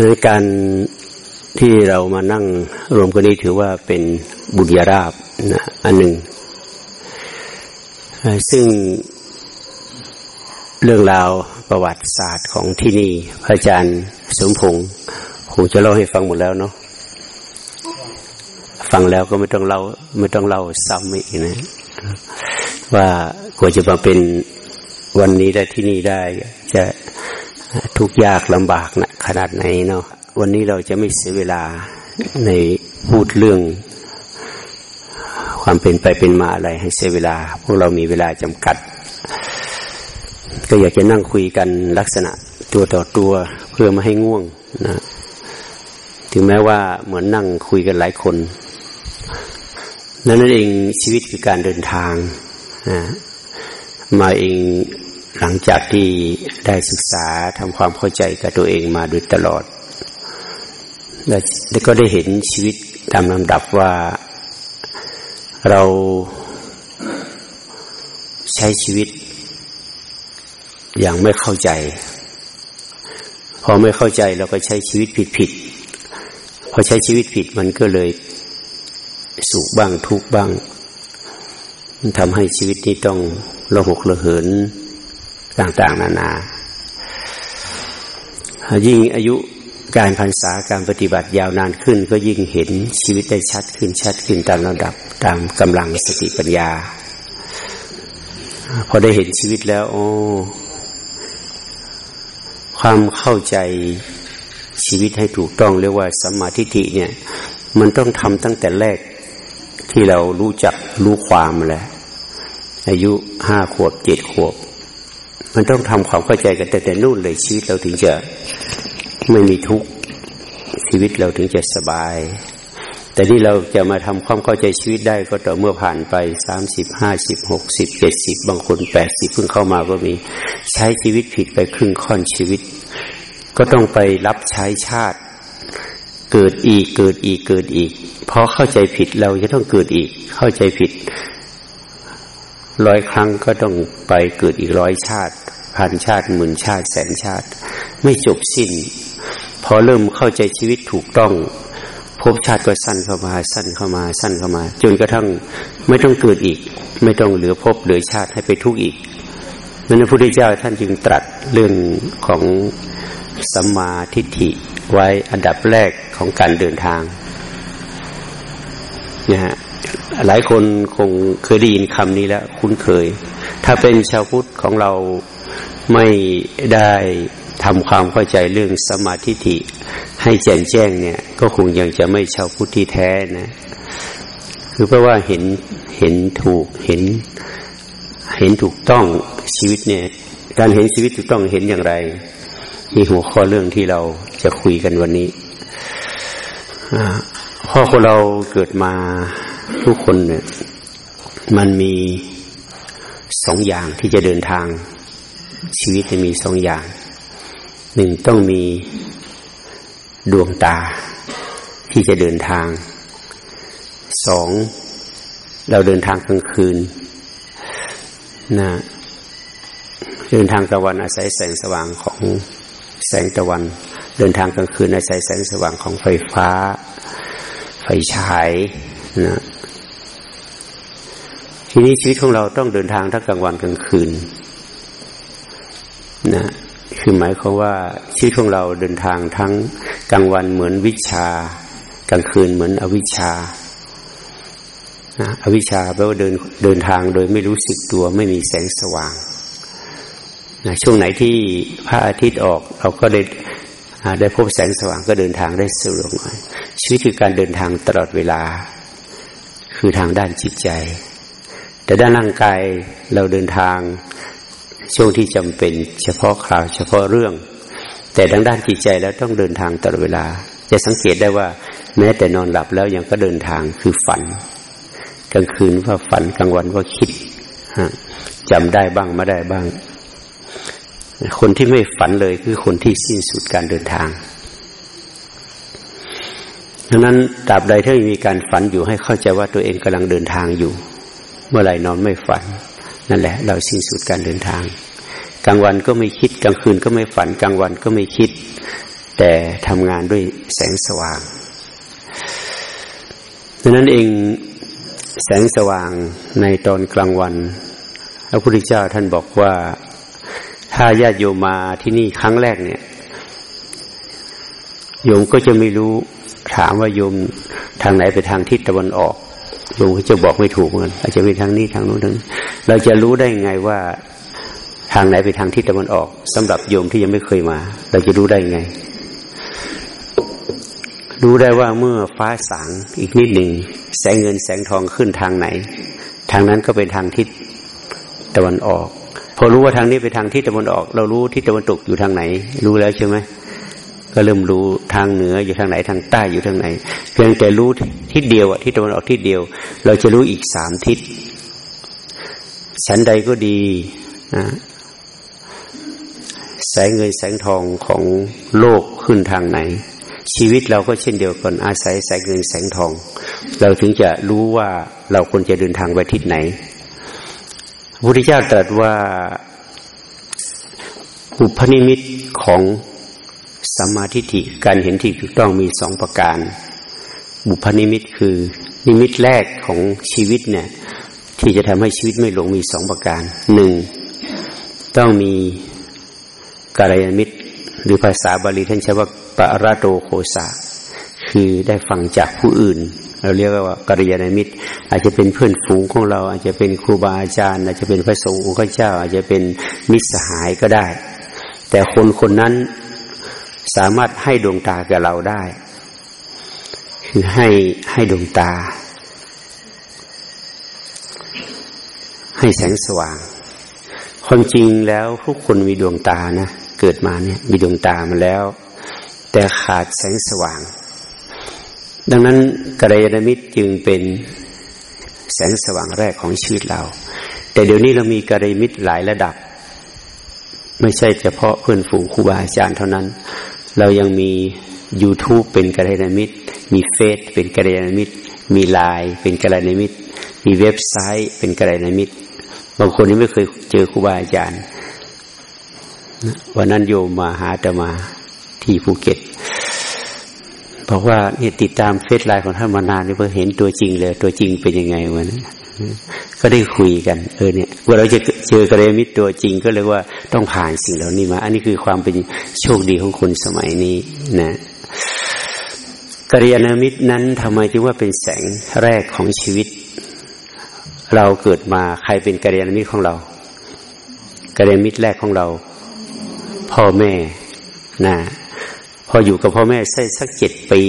ในการที่เรามานั่งรวมกันนี้ถือว่าเป็นบุญญาราบนะอันหนึ่ง ซึ่งเรื่องราวประวัติศาสตร์ของที่นี่ พระอาจารย์สมพงศ์คงจะเล่าให้ฟังหมดแล้วเนาะฟังแล้วก็ไม่ต้องเล่าไม่ต้องเล่าซ้ำอีกนะ ว่ากว่าจะมาเป็นวันนี้ได้ที่นี่ได้จะ ทุกยากลำบากนะขนาดไหนเนาะวันนี้เราจะไม่เสียเวลาในพูดเรื่อง ความเป็นไปเป็นมาอะไรให้เสียเวลา พวกเรามีเวลาจำกัด ก็อยากจะนั่งคุยกันลักษณะตัวต่อตัวเพื่อไม่ให้ง่วงนะถึงแม้ว่าเหมือนนั่งคุยกันหลายคน นั่นเองชีวิตคือการเดินทางนะมาเอง หลังจากที่ได้ศึกษาทำความเข้าใจกับตัวเองมาโดยตลอด แล้วก็ได้เห็นชีวิตตามลำดับว่าเราใช้ชีวิต อย่างไม่เข้าใจ พอไม่เข้าใจเราก็ใช้ชีวิตผิดผิดพอใช้ชีวิตผิดมันก็เลยสุขบ้างทุกบ้างทำให้ชีวิตนี้ต้องระหกระเหิน ต่างๆ นานา ยิ่งอายุการพรรษาการปฏิบัติยาวนานขึ้น ก็ยิ่งเห็นชีวิตได้ชัดขึ้นชัดขึ้นตามระดับตามกำลังสติปัญญา พอได้เห็นชีวิตแล้ว โอ้ ความเข้าใจชีวิตให้ถูกต้องเรียกว่าสัมมาทิฏฐิเนี่ย มันต้องทำตั้งแต่แรกที่เรารู้จักรู้ความแหละอายุห้าขวบเจ็ดขวบ มันต้องทำความเข้าใจกันแต่แต่นู่นเลยชีวิตเราถึงจะไม่มีทุกข์ชีวิตเราถึงจะสบาย แต่ที่เราจะมาทำความเข้าใจชีวิตได้ก็ต่อเมื่อผ่านไปสามสิบห้าสิบหกสิบเจ็ดสิบบางคนแปดสิบเพิ่งเข้ามาก็มีใช้ชีวิตผิดไปครึ่งค่อนชีวิต ก็ต้องไปรับใช้ชาติ เกิดอีกเกิดอีกเกิดอีก เพราะเข้าใจผิดเราจะต้องเกิดอีกเข้าใจผิด ร้อยครั้งก็ต้องไปเกิดอีกร้อยชาติพันชาติหมื่นชาติแสนชาติ ไม่จบสิ้น พอเริ่มเข้าใจชีวิตถูกต้องภพชาติก็สั้นเข้ามาสั้นเข้ามาสั้นเข้ามา จนกระทั่งไม่ต้องเกิดอีก ไม่ต้องเหลือภพเหลือชาติให้ไปทุกข์อีกนั้นพระพุทธเจ้าท่านจึงตรัสเรื่องของสัมมาทิฏฐิไว้อันดับแรกของการเดินทางนะฮะ หลายคนคงเคยได้ยินคำนี้แล้ว คุ้นเคย ถ้าเป็นชาวพุทธของเราไม่ได้ทำความเข้าใจเรื่องสมาธิิให้แจ่มแจ้งเนี่ย ก็คงยังจะไม่ชาวพุทธที่แท้นะ คือเพราะว่าเห็นเห็นถูกเห็น เห็นถูกต้องชีวิตเนี่ย การเห็นชีวิตถูกต้องเห็นอย่างไรมีหัวข้อเรื่องที่เราจะคุยกันวันนี้พ่อคนเราเกิดมา ทุกคนเนี่ย มันมีสองอย่างที่จะเดินทาง ชีวิตจะมีสองอย่าง หนึ่งต้องมีดวงตาที่จะเดินทาง สอง เราเดินทางกลางคืนนะเดินทางตะวันอาศัยแสงสว่างของแสงตะวัน เดินทางกลางคืนอาศัยแสงสว่างของไฟฟ้า ไฟฉายนะ ทีนี้ชีวิตของเราต้องเดินทางทั้งกลางวันกลางคืนนะคือหมายความว่าชีวิตของเราเดินทางทั้งกลางวันเหมือนวิชา กลางคืนเหมือนอวิชาอวิชชาแปลว่าเดินเดินทางโดยไม่รู้สึกตัวไม่มีแสงสว่างนะช่วงไหนที่พระอาทิตย์ออก เราก็ได้ได้พบแสงสว่างก็เดินทางได้สะดวกหน่อยชีวิตคือการเดินทางตลอดเวลา คือทางด้านจิตใจ แต่ด้านร่างกายเราเดินทางช่วงที่จำเป็นเฉพาะคราวเฉพาะเรื่อง แต่ทางด้านจิตใจแล้วต้องเดินทางตลอดเวลา จะสังเกตได้ว่า แม้แต่นอนหลับแล้วยังก็เดินทางคือฝัน กลางคืนว่าฝันกลางวันว่าคิดจำได้บ้างไม่ได้บ้าง คนที่ไม่ฝันเลยคือคนที่สิ้นสุดการเดินทางดังนั้นตราบใดที่มีการฝันอยู่ให้เข้าใจว่าตัวเองกำลังเดินทางอยู่ เมื่อไหร่นอนไม่ฝัน นั่นแหละ เราสิ้นสุดการเดินทาง กลางวันก็ไม่คิด กลางคืนก็ไม่ฝัน กลางวันก็ไม่คิด แต่ทำงานด้วยแสงสว่างดังนั้นเองแสงสว่างในตอนกลางวันพระพุทธเจ้าท่านบอกว่า ถ้าญาติโยมมาที่นี่ครั้งแรกเนี่ย โยมก็จะไม่รู้ถามว่าโยมทางไหนไปทางทิศตะวันออก โยมก็จะบอกไม่ถูกเหมือนอาจจะไปทางนี้ทางโน้นทางนี้เราจะรู้ได้ไงว่าทางไหนไปทางทิศตะวันออกสำหรับโยมที่ยังไม่เคยมา เราจะรู้ได้ไง รู้ได้ว่าเมื่อฟ้าสางอีกนิดหนึ่งแสงเงินแสงทองขึ้นทางไหน ทางนั้นก็เป็นทางทิศตะวันออก พอรู้ว่าทางนี้ไปทางทิศตะวันออก เรารู้ทิศตะวันตกอยู่ทางไหน รู้แล้วใช่ไหม ก็เริ่มรู้ทางเหนืออยู่ทางไหนทางใต้อยู่ทางไหน เพียงแต่รู้ทิศเดียวอะทิศตะวันออกทิศเดียว เราจะรู้อีกสามทิศชั้นใดก็ดีนะแสงเงินแสงทองของโลกขึ้นทางไหน ชีวิตเราก็เช่นเดียวกันอาศัยแสงเงินแสงทอง เราถึงจะรู้ว่าเราควรจะเดินทางไปทิศไหนพระพุทธเจ้าตรัสว่าอุปนิมิตของ สัมมาทิฏฐิการเห็นที่ถูกต้องมีสองประการ บุพนิมิตคือ นิมิตแรกของชีวิตเนี่ย ที่จะทำให้ชีวิตไม่หลงมีสองประการหนึ่งต้องมีกาลยามิตร หรือภาษาบาลีท่านใช้ว่าปะระโตโคสาคือได้ฟังจากผู้อื่น เราเรียกว่ากัลยาณมิตร อาจจะเป็นเพื่อนฝูงของเรา อาจจะเป็นครูบาอาจารย์ อาจจะเป็นพระสงฆ์องค์เจ้า อาจจะเป็นมิตรสหายก็ได้ แต่คนคนนั้น สามารถให้ดวงตาแก่เราได้ คือให้ให้ดวงตา ให้แสงสว่างความจริงแล้วทุกคนมีดวงตานะเกิดมาเนี่ย มีดวงตามาแล้ว แต่ขาดแสงสว่าง ดังนั้นกระยาณมิตรจึงเป็นแสงสว่างแรกของชีวิตเรา แต่เดี๋ยวนี้เรามีกระยาณมิตรหลายระดับ ไม่ใช่เฉพาะเพื่อนฝูงครูบาอาจารย์เท่านั้น เรายังมี YouTube เป็นกระยาณมิตร มีเฟซเป็นกระยาณมิตร มีไลน์เป็นกระยาณมิตร มีเว็บไซต์เป็นกระยาณมิตร บางคนนี่ไม่เคยเจอครูบาอาจารย์วันนั้นโยมมาหาตมาที่ภูเก็ตบอกว่าเนี่ยติดตามเฟซไลน์ของท่านมานานนี่เพื่อเห็นตัวจริงเลย ตัวจริงเป็นยังไงวะนะ ก็ได้คุยกัน เออเนี่ยว่าเราจะเจอกระเรมิตตัวจริงก็เลยว่าต้องผ่านสิ่งเหล่านี้มา อันนี้คือความเป็นโชคดีของคนสมัยนี้นะกริยานมิตรนั้นทำไมจึงว่าเป็นแสงแรกของชีวิต เราเกิดมาใครเป็นกัลยาณมิตรของเรากัลยาณมิตรแรกของเรา พ่อแม่นะพออยู่กับพ่อแม่ใช้สักเจ็ดปี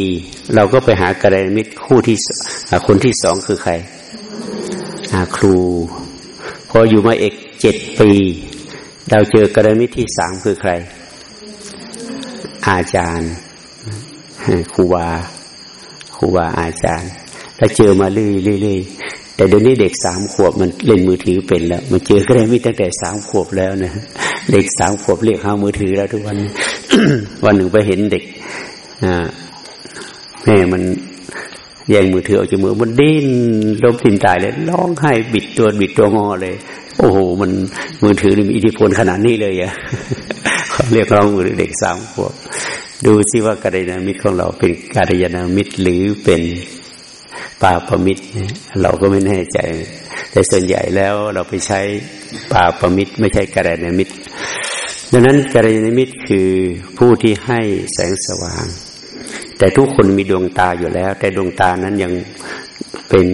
เราก็ไปหากัลยาณมิตรคู่ที่คนที่สองคือใคร ครู พออยู่มาเอกเจ็ดปี เราเจอกัลยาณมิตรที่สามคือใคร อาจารย์ครูบาครูบาอาจารย์ แล้วเจอมาเรื่อยๆแต่เดี๋ยวนี้เด็กสามขวบมันเล่นมือถือเป็นแล้ว มันเจอก็ได้มีตั้งแต่สามขวบแล้วนะเด็กสามขวบเรียกหามือถือแล้วทุกวันวันหนึ่งไปเห็นเด็กแม่มัน แย่งมือถือออกจากมือมันดิ้นล้มทิมตายเลยร้องไห้บิดตัวบิดตัวงอเลย โอ้โหมันมือถือมีอิทธิพลขนาดนี้เลยอะเขาเรียกร้องมือเด็กสามขวบดูซิว่าการยานามิตรของเราเป็นการยานามิตรหรือเป็นปาปมิตรเราก็ไม่แน่ใจ แต่ส่วนใหญ่แล้วเราไปใช้ปาปมิตร ไม่ใช่กระแนมิตรดังนั้นกระแนมิตรคือผู้ที่ให้แสงสว่าง แต่ทุกคนมีดวงตาอยู่แล้ว แต่ดวงตานั้นยังเป็น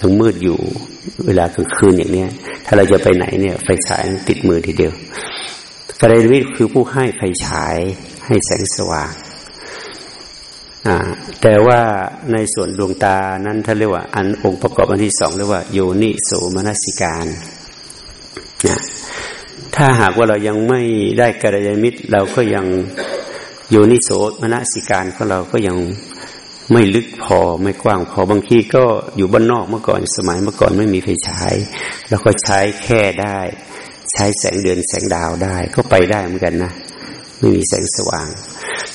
ยังมืดอยู่ เวลากลางคืนอย่างเนี้ย ถ้าเราจะไปไหนเนี่ย ไฟฉายติดมือทีเดียวกระแนมิตรคือผู้ให้ไฟฉายให้แสงสว่างแต่ว่าในส่วนดวงตานั้นท่านเรียกว่า อันองค์ประกอบอันที่สองเรียกว่าโยนิโสมนสิการนะถ้าหากว่าเรายังไม่ได้กระยามิตร เราก็ยัง โยนิโสมนสิการของเราก็ยังไม่ลึกพอไม่กว้างพอบางทีก็อยู่บ้านนอกเมื่อก่อนสมัยเมื่อก่อนไม่มีไฟฉายเราก็ใช้แค่ได้ ใช้แสงเดือนแสงดาวได้ ก็ไปได้เหมือนกันนะไม่มีแสงสว่าง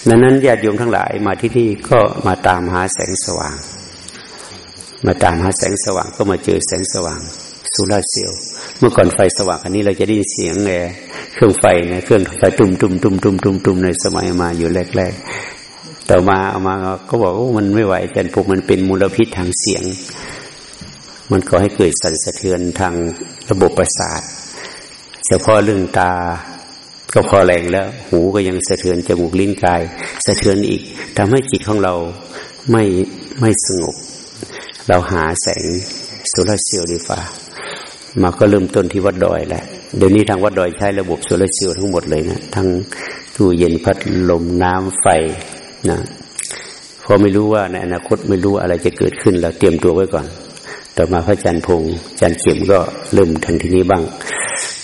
ดังนั้นญาติโยมทั้งหลายมาที่นี่ก็มาตามหาแสงสว่าง มาตามหาแสงสว่างก็มาเจอแสงสว่าง โซลาเซลล์เมื่อก่อนไฟสว่างอันนี้เราจะได้เสียงไงเครื่องไฟนะเครื่องไฟตุ้มตุ้มตุ้มตุ้มตุ้มตุ้มในสมัยมาอยู่แรกๆ ต่อมาเอามาก็บอกว่ามันไม่ไหวอาจารย์พวกมันเป็นมลพิษทางเสียง มันก่อให้เกิดสั่นสะเทือนทางระบบประสาท เฉพาะเรื่องตาก็พอแรงแล้ว หูก็ยังสะเทือนจมูกลิ้นกาย สะเทือนอีกทำให้จิตของเราไม่ไม่สงบ เราหาแสงโซลาร์เซลล์ดีฟ้า มาก็เริ่มต้นที่วัดดอยแหละเดี๋ยวนี้ทางวัดดอยใช้ระบบโซลาร์เซลล์ทั้งหมดเลยนะทั้งตู้เย็นพัดลมน้ำไฟนะพอไม่รู้ว่าในอนาคตไม่รู้อะไรจะเกิดขึ้นเราเตรียมตัวไว้ก่อน ต่อมาพระจันทร์พงจันทร์เข็มก็เริ่มทันทีนี้บ้าง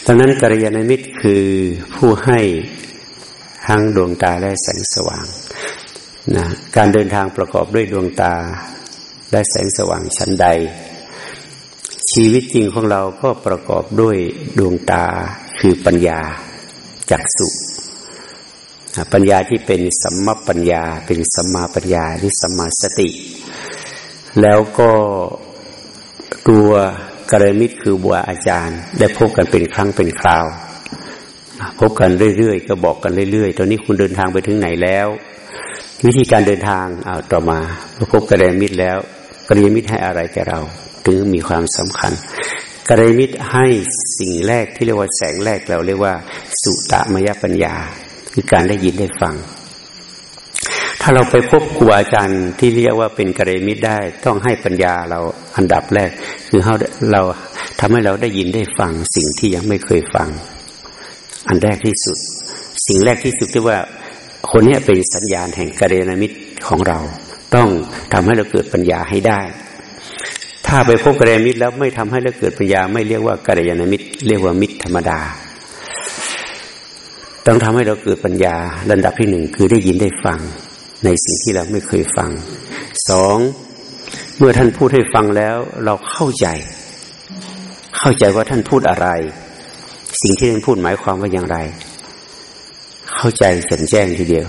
ตอนนั้นกัลยาณมิตรคือผู้ให้ทั้งดวงตาและแสงสว่างนะการเดินทางประกอบด้วยดวงตาและแสงสว่างชั้นใด ชีวิตจริงของเราก็ประกอบด้วยดวงตาคือปัญญาจักสุปัญญาที่เป็นสัมมาปัญญา เป็นสัมมาปัญญาหรือสัมมาสติ แล้วก็ตัวกระมิตรคือบัวอาจารย์ ได้พบกันเป็นครั้งเป็นคราว พบกันเรื่อยๆ ก็บอกกันเรื่อยๆ ตอนนี้คุณเดินทางไปถึงไหนแล้ว วิธีการเดินทางเอาต่อมาพบกระมิตรแล้วกระมิตรให้อะไรแก่เรา ถึงมีความสำคัญกระมิตรให้สิ่งแรกที่เรียกว่าแสงแรกเราเรียกว่า สุตมยปัญญา คือการได้ยินได้ฟัง ถ้าเราไปพบครูอาจารย์ที่เรียกว่าเป็นกระมิตรได้ ต้องให้ปัญญาเราอันดับแรก คือเราเราทำให้เราได้ยินได้ฟัง สิ่งที่ยังไม่เคยฟัง อันแรกที่สุด สิ่งแรกที่สุดที่ว่า คนนี้เป็นสัญญาณแห่งกระยามิตรของเรา ต้องทำให้เราเกิดปัญญาให้ได้ ถ้าไปพบกระยามิตรแล้วไม่ทำให้เราเกิดปัญญา ไม่เรียกว่ากระยาณมิตร เรียกว่ามิตรธรรมดา ต้องทำให้เราเกิดปัญญาระดับที่หนึ่งคือได้ยินได้ฟัง ในสิ่งที่เราไม่เคยฟังสองเมื่อท่านพูดให้ฟังแล้ว เราเข้าใจ เข้าใจว่าท่านพูดอะไร สิ่งที่ท่านพูดหมายความว่าอย่างไร เข้าใจแจ่มแจ้งทีเดียว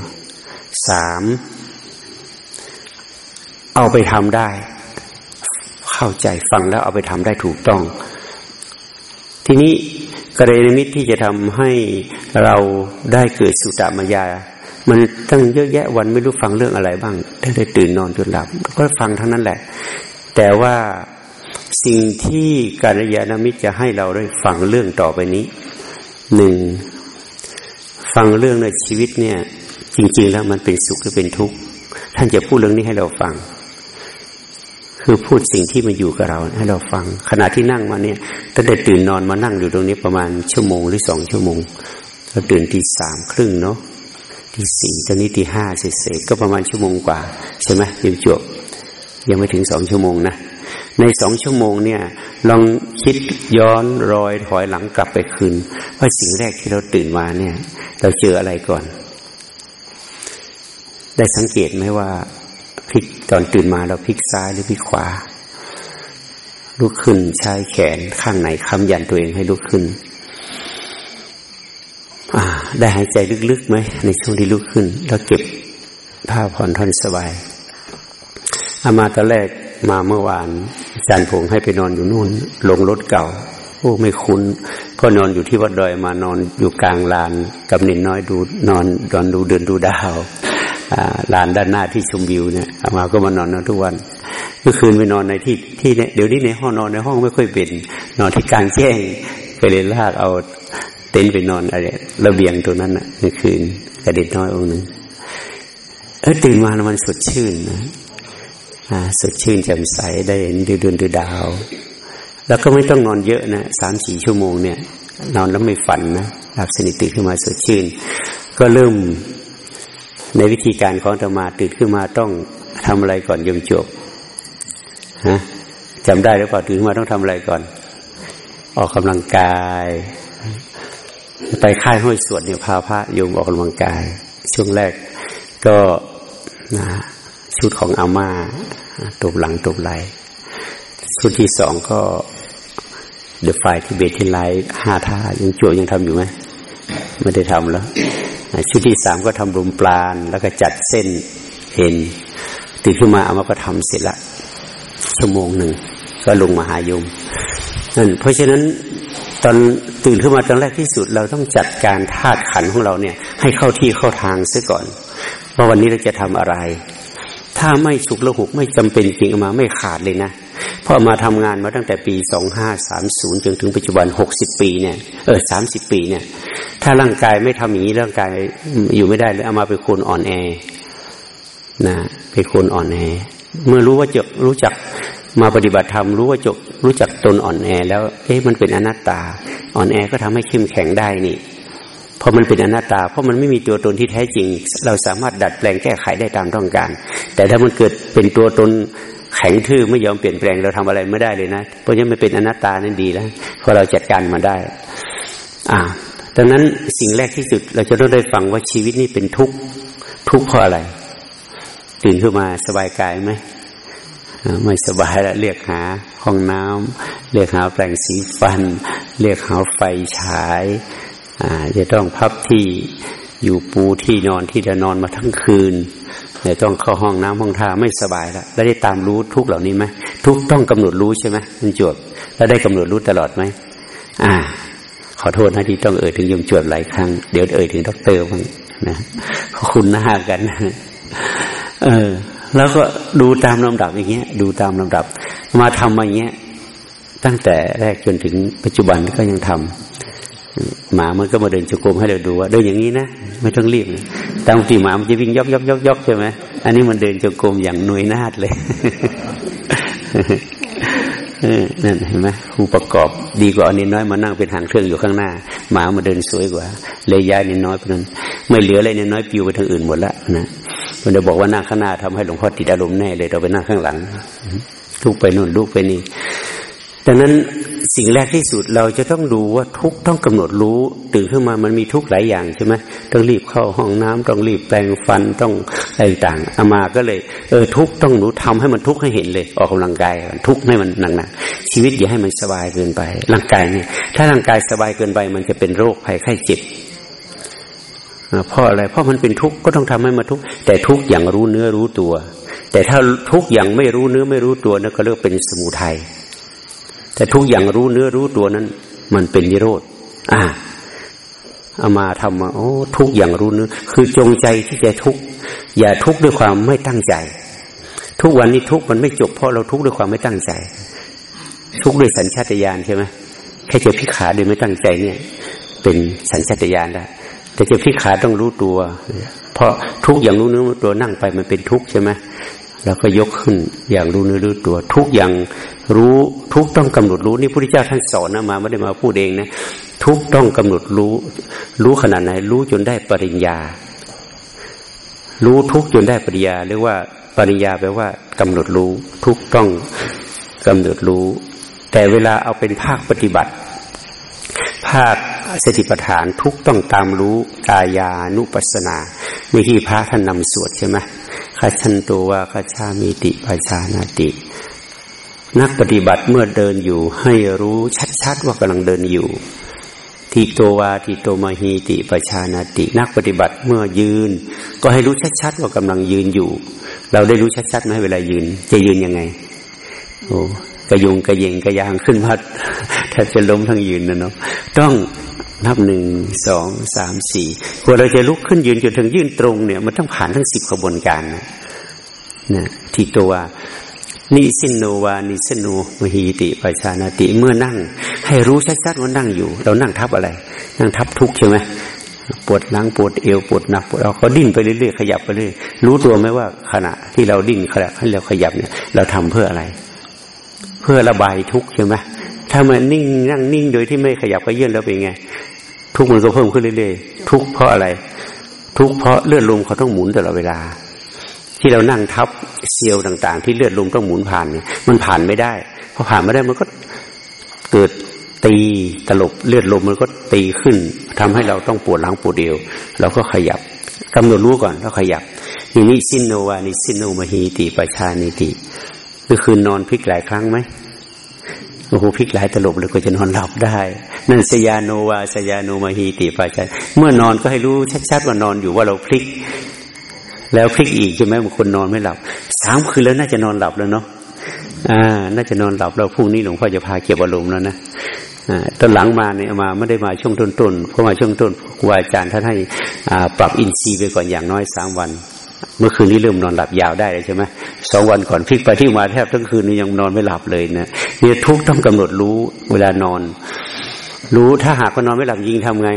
สามเอาไปทำได้ เข้าใจฟังแล้วเอาไปทำได้ถูกต้อง ทีนี้กระเรนมิตรที่จะทำให้เราได้เกิดสุตตมยา มันตั้งเยอะแยะวันไม่รู้ฟังเรื่องอะไรบ้างได้ได้ตื่นนอนจนหลับ ก็ฟังทั้งนั้นแหละ แต่ว่าสิ่งที่การยานมิตรจะให้เราได้ฟังเรื่องต่อไปนี้หนึ่งฟังเรื่องในชีวิตเนี่ย จริง ๆ แล้วมันเป็นสุขหรือเป็นทุกข์ท่านจะพูดเรื่องนี้ให้เราฟัง คือพูดสิ่งที่มันอยู่กับเราให้เราฟัง ขณะที่นั่งมาเนี่ยตั้งแต่ตื่นนอนมานั่งอยู่ตรงนี้ประมาณชั่วโมงหรือสองชั่วโมงเราตื่นทีสามครึ่งเนาะที่สี่ตอนนี้ที่ห้าเศษก็ประมาณชั่วโมงกว่า ใช่ไหมยังจบยังไม่ถึงสองชั่วโมงนะในสองชั่วโมงเนี่ย ลองคิดย้อนรอยถอยหลังกลับไปคืนว่าสิ่งแรกที่เราตื่นมาเนี่ย เราเจออะไรก่อน ได้สังเกตไหมว่า พลิกตอนตื่นมาเราพลิกซ้ายหรือพลิกขวา ลุกขึ้นใช้แขนข้างไหนค้ำยันตัวเองให้ลุกขึ้น อ่า ได้หายใจลึกๆไหมในช่วงที่ลุกขึ้น แล้วเก็บผ้าผ่อนท่อนสบายอามาตอนแรกมาเมื่อวานอาจารย์ผงให้ไปนอนอยู่นู่น ลงรถเก่า โอ้ไม่คุ้นก็นอนอยู่ที่วัดดอยมานอนอยู่กลางลานกับนินน้อยดูนอนดอนดูเดินดูดาว ลานด้านหน้าที่ชมวิวเนี่ยอามาก็มานอนนอนทุกวันเมื่อคืนไปนอนในที่ที่เนี่ยเดี๋ยวนี้ในห้องนอนในห้องไม่ค่อยเป็น นอนที่กลางแจ้งก็เลยลากเอาเต็นท์ไปนอนอะไรระเบียงตัวนั้นน่ะเมื่อคืนกระดิดน้อยองค์หนึ่งเออตื่นมาแล้วมันสดชื่นนะอ่าสดชื่นแจ่มใสได้เห็นดูดวงดูดาว แล้วก็ไม่ต้องนอนเยอะนะสามสี่ชั่วโมงเนี่ย นอนแล้วไม่ฝันนะหลับสนิทตื่นขึ้นมาสดชื่น ก็เริ่ม ในวิธีการของธรรมาตื่นขึ้นมาต้องทำอะไรก่อนยมจบฮะจำได้หรือเปล่าตื่นขึ้นมาต้องทำอะไรก่อน ออกกำลังกาย ไปค่ายห้อยสวดเนี่ยพาพระโยมออกกำลังกาย ช่วงแรกก็นะชุดของอาม่าตบหลังตบไหลชุดที่สองก็เดอะไฟที่เบทที่ไลท์ห้าท่ายังจวยังทำอยู่ไหมไม่ได้ทำแล้ว ชุดที่สามก็ทำรุมปลาน แล้วก็จัดเส้นเห็นตื่นขึ้นมาเอามาก็ทำเสร็จละชั่วโมงหนึ่งก็ลงมาหายมนั่นเพราะฉะนั้นตอนตื่นขึ้นมาตอนแรกที่สุด เราต้องจัดการธาตุขันของเราเนี่ย ให้เข้าที่เข้าทางซะก่อน ว่าวันนี้เราจะทำอะไร ถ้าไม่ฉุกละหุกไม่จำเป็นจริงมาไม่ขาดเลยนะเพราะมาทำงานมาตั้งแต่ปีสองห้าสามศูนย์จนถึงปัจจุบันหกสิบปีเนี่ยเออสามสิบปีเนี่ย ถ้าร่างกายไม่ทำอย่างนี้ร่างกายอยู่ไม่ได้เลยเอามาเป็นคนอ่อนแอนะเป็นคนอ่อนแอ เมื่อรู้ว่าจะรู้จักมาปฏิบัติธรรมรู้ว่าจบรู้จักตนอ่อนแอ แล้วเอ๊ะมันเป็นอนัตตา อ่อนแอก็ทำให้เข้มแข็งได้นี่พอมันเป็นอนัตตา เพราะมันไม่มีตัวตนที่แท้จริง เราสามารถดัดแปลงแก้ไขได้ตามต้องการ แต่ถ้ามันเกิดเป็นตัวตนแข็งทื่อไม่ยอมเปลี่ยนแปลงเราทำอะไรไม่ได้เลยนะ เพราะฉะนั้นมันเป็นอนัตตานั่นดีแล้วพอเราจัดการมาได้ อ่า ดังนั้นสิ่งแรกที่สุด เราจะต้องได้ฟังว่าชีวิตนี้เป็นทุกข์ทุกข์เพราะอะไร ตื่นขึ้นมาสบายกายไหมไม่สบายแล้วเรียกหาห้องน้ำเรียกหาแปรงสีฟัน เรียกหาไฟฉายจะต้องพับที่อยู่ปูที่นอนที่จะนอนมาทั้งคืนเนี่ยต้องเข้าห้องน้ำห้องท่าไม่สบายแล้วแล้วได้ตามรู้ทุกข์เหล่านี้ไหมทุกข์ต้องกำหนดรู้ใช่ไหมโยมจวบแล้วได้กำหนดรู้ตลอดไหมอ่า ขอโทษนะที่ต้องเอ่ยถึงโยมจวบหลายครั้ง เดี๋ยวเอ่ยถึงด็อกเตอร์บ้างนะคุณหน้ากัน เออ แล้วก็ดูตามลำดับอย่างเงี้ย ดูตามลำดับ มาทำอย่างเงี้ย ตั้งแต่แรกจนถึงปัจจุบันก็ยังทำหมามันก็มาเดินจุกรมให้เราดูว่าเดินอย่างนี้นะไม่ต้องรีบตามที่หมามันจะวิ่งยกยกยกยกใช่ไหมอันนี้มันเดินจุกรมอย่างหน่วยนาดเลย นั่นเห็นไหมผู้ประกอบดีกว่าอันนี้น้อยมานั่งเป็นหางเครื่องอยู่ข้างหน้า หมามาเดินสวยกว่า เลยย้ายนิดน้อยไปนั้นไม่เหลืออะไรนิดน้อยปิวไปทางอื่นหมดละนะมันจะบอกว่านั่งข้างหน้าทำให้หลวงพ่อติดอารมณ์แน่เลยเราไปนั่งข้างหลังลุกไปนู่นลุกไปนี่ ดังนั้นสิ่งแรกที่สุดเราจะต้องดูว่าทุกต้องกำหนดรู้ตื่นขึ้นมามันมีทุกหลายอย่างใช่ไหมต้องรีบเข้าห้องน้ำต้องรีบแปรงฟันต้องอะไรต่างอามาก็เลย เออทุกต้องหนูทำให้มันทุกให้เห็นเลย ออกกำลังกายทุกให้มันหนักๆชีวิตอย่าให้มันสบายเกินไปร่างกายเนี่ยถ้าร่างกายสบายเกินไป มันจะเป็นโรคภัยไข้เจ็บเพราะอะไรเพราะมันเป็นทุกข์ก็ต้องทำให้มาทุกข์แต่ทุกข์อย่างรู้เนื้อรู้ตัว แต่ถ้าทุกข์อย่างไม่รู้เนื้อไม่รู้ตัวนั่นก็เรียกเป็นสมุทัย แต่ทุกอย่างรู้เนื้อรู้ตัวนั้น มันเป็นนิโรธอ่าเอามาทำมาโอ้ทุกอย่างรู้เนื้อคือจงใจที่จะทุกอย่าทุกด้วยความไม่ตั้งใจ ทุกวันนี้ทุกมันไม่จบเพราะเราทุกด้วยความไม่ตั้งใจ ทุกด้วยสัญชาตญาณใช่ไหมแค่จะพิขาโดยไม่ตั้งใจเนี่ย เป็นสัญชาตญาณแล้วแต่จะพิขาต้องรู้ตัว เพราะทุกอย่างรู้เนื้อตัวนั่งไปมันเป็นทุกใช่ไหม แล้วก็ยกขึ้นอย่างรู้เนื้อรู้ตัว ทุกอย่างรู้ทุกต้องกำหนดรู้นี่พระพุทธเจ้าท่านสอนนะมาไม่ได้มาพูดเองนะทุกต้องกำหนดรู้ รู้ขนาดไหน รู้จนได้ปริญญา รู้ทุกจนได้ปริญญาเรียกว่าปริญญาแปลว่ากำหนดรู้ ทุกต้องกำหนดรู้ แต่เวลาเอาเป็นภาคปฏิบัติ ภาคสติปัฏฐานทุกต้องตามรู้กายานุปัสนาในที่พระท่านนำสวดใช่ไหม คัชันตัวว่าชามีติปัชานาติ นักปฏิบัติเมื่อเดินอยู่ ให้รู้ชัดๆว่ากำลังเดินอยู่ทิโตวาทิโตมหีติปัชานาติ นักปฏิบัติเมื่อยืน ก็ให้รู้ชัดๆว่ากำลังยืนอยู่ เราได้รู้ชัดๆไหมเวลายืน จะยืนยังไง โอ้กระยุงกระเยงกระยางขึ้นมาแทบจะล้มทั้งยืนนะเนาะต้อง นับหนึ่งสองสามสี่พอเราจะลุกขึ้นยืนจนถึงยืนตรงเนี่ย มันต้องผ่านทั้งสิบขบวนการนะนะที่ตัวนิสินโนวานิสินโนมหีติปัชานาติเมื่อนั่ง ให้รู้ชัดๆว่านั่งอยู่ เรานั่งทับอะไร นั่งทับทุกใช่ไหมปวดหลังปวดเอวปวดหนักปวดเราก็ดิ้นไปเรื่อยๆขยับไปเรื่อยรู้ตัวไหมว่าขณะที่เราดิ้นขณะที่เราขยับเนี่ย เราทำเพื่ออะไร เพื่อระบายทุกข์ใช่ไหมถ้ามันนิ่งนั่งนิ่งโดยที่ไม่ขยับก็เยื่นแล้วเป็นไง ทุกมันก็เพิ่มขึ้นเรื่อยๆทุกเพราะอะไร ทุกเพราะเลือดลมเขาต้องหมุนตลอดเวลา ที่เรานั่งทับเซลล์ต่าง ๆ ที่เลือดลมต้องหมุนผ่านเนี่ยมันผ่านไม่ได้พอผ่านไม่ได้มันก็เกิดตีตลบเลือดลมมันก็ตีขึ้นทำให้เราต้องปวดหลังปวดเอวเราก็ขยับกำหนดรู้ก่อนแล้วขยับนี่นิสินโนวานิสินโนมหีติปชานิติก็คือนอนพลิกหลายครั้งไหม โอ้โหพลิกหลายตลบเลยก็จะนอนหลับได้ นั่นสยาโนวาสยาโนมาฮีติปัจจัยเมื่อนอนก็ให้รู้ชัดๆว่านอนอยู่ว่าเราพลิก แล้วพลิกอีกใช่ไหมบางคนนอนไม่หลับสามคืนแล้วน่าจะนอนหลับแล้วเนาะอ่า น่าจะนอนหลับแล้วพรุ่งนี้หลวงพ่อจะพาเก็บอารมณ์แล้วนะตอนหลังมาเนี่ยมาไม่ได้มาช่วงต้นๆเพราะมาช่วงต้นครูอาจารย์ท่านให้ปรับอินทรีย์ไปก่อนอย่างน้อยสามวัน เมื่อคืนนี้เริ่มนอนหลับยาวได้เลยใช่ไหมสองวันก่อนพลิกไปที่มาแทบทั้งคืนนี้ยังนอนไม่หลับเลยนะเนี่ยทุกต้องกำหนดรู้เวลานอน รู้ถ้าหากว่านอนไม่หลับยิงทำไง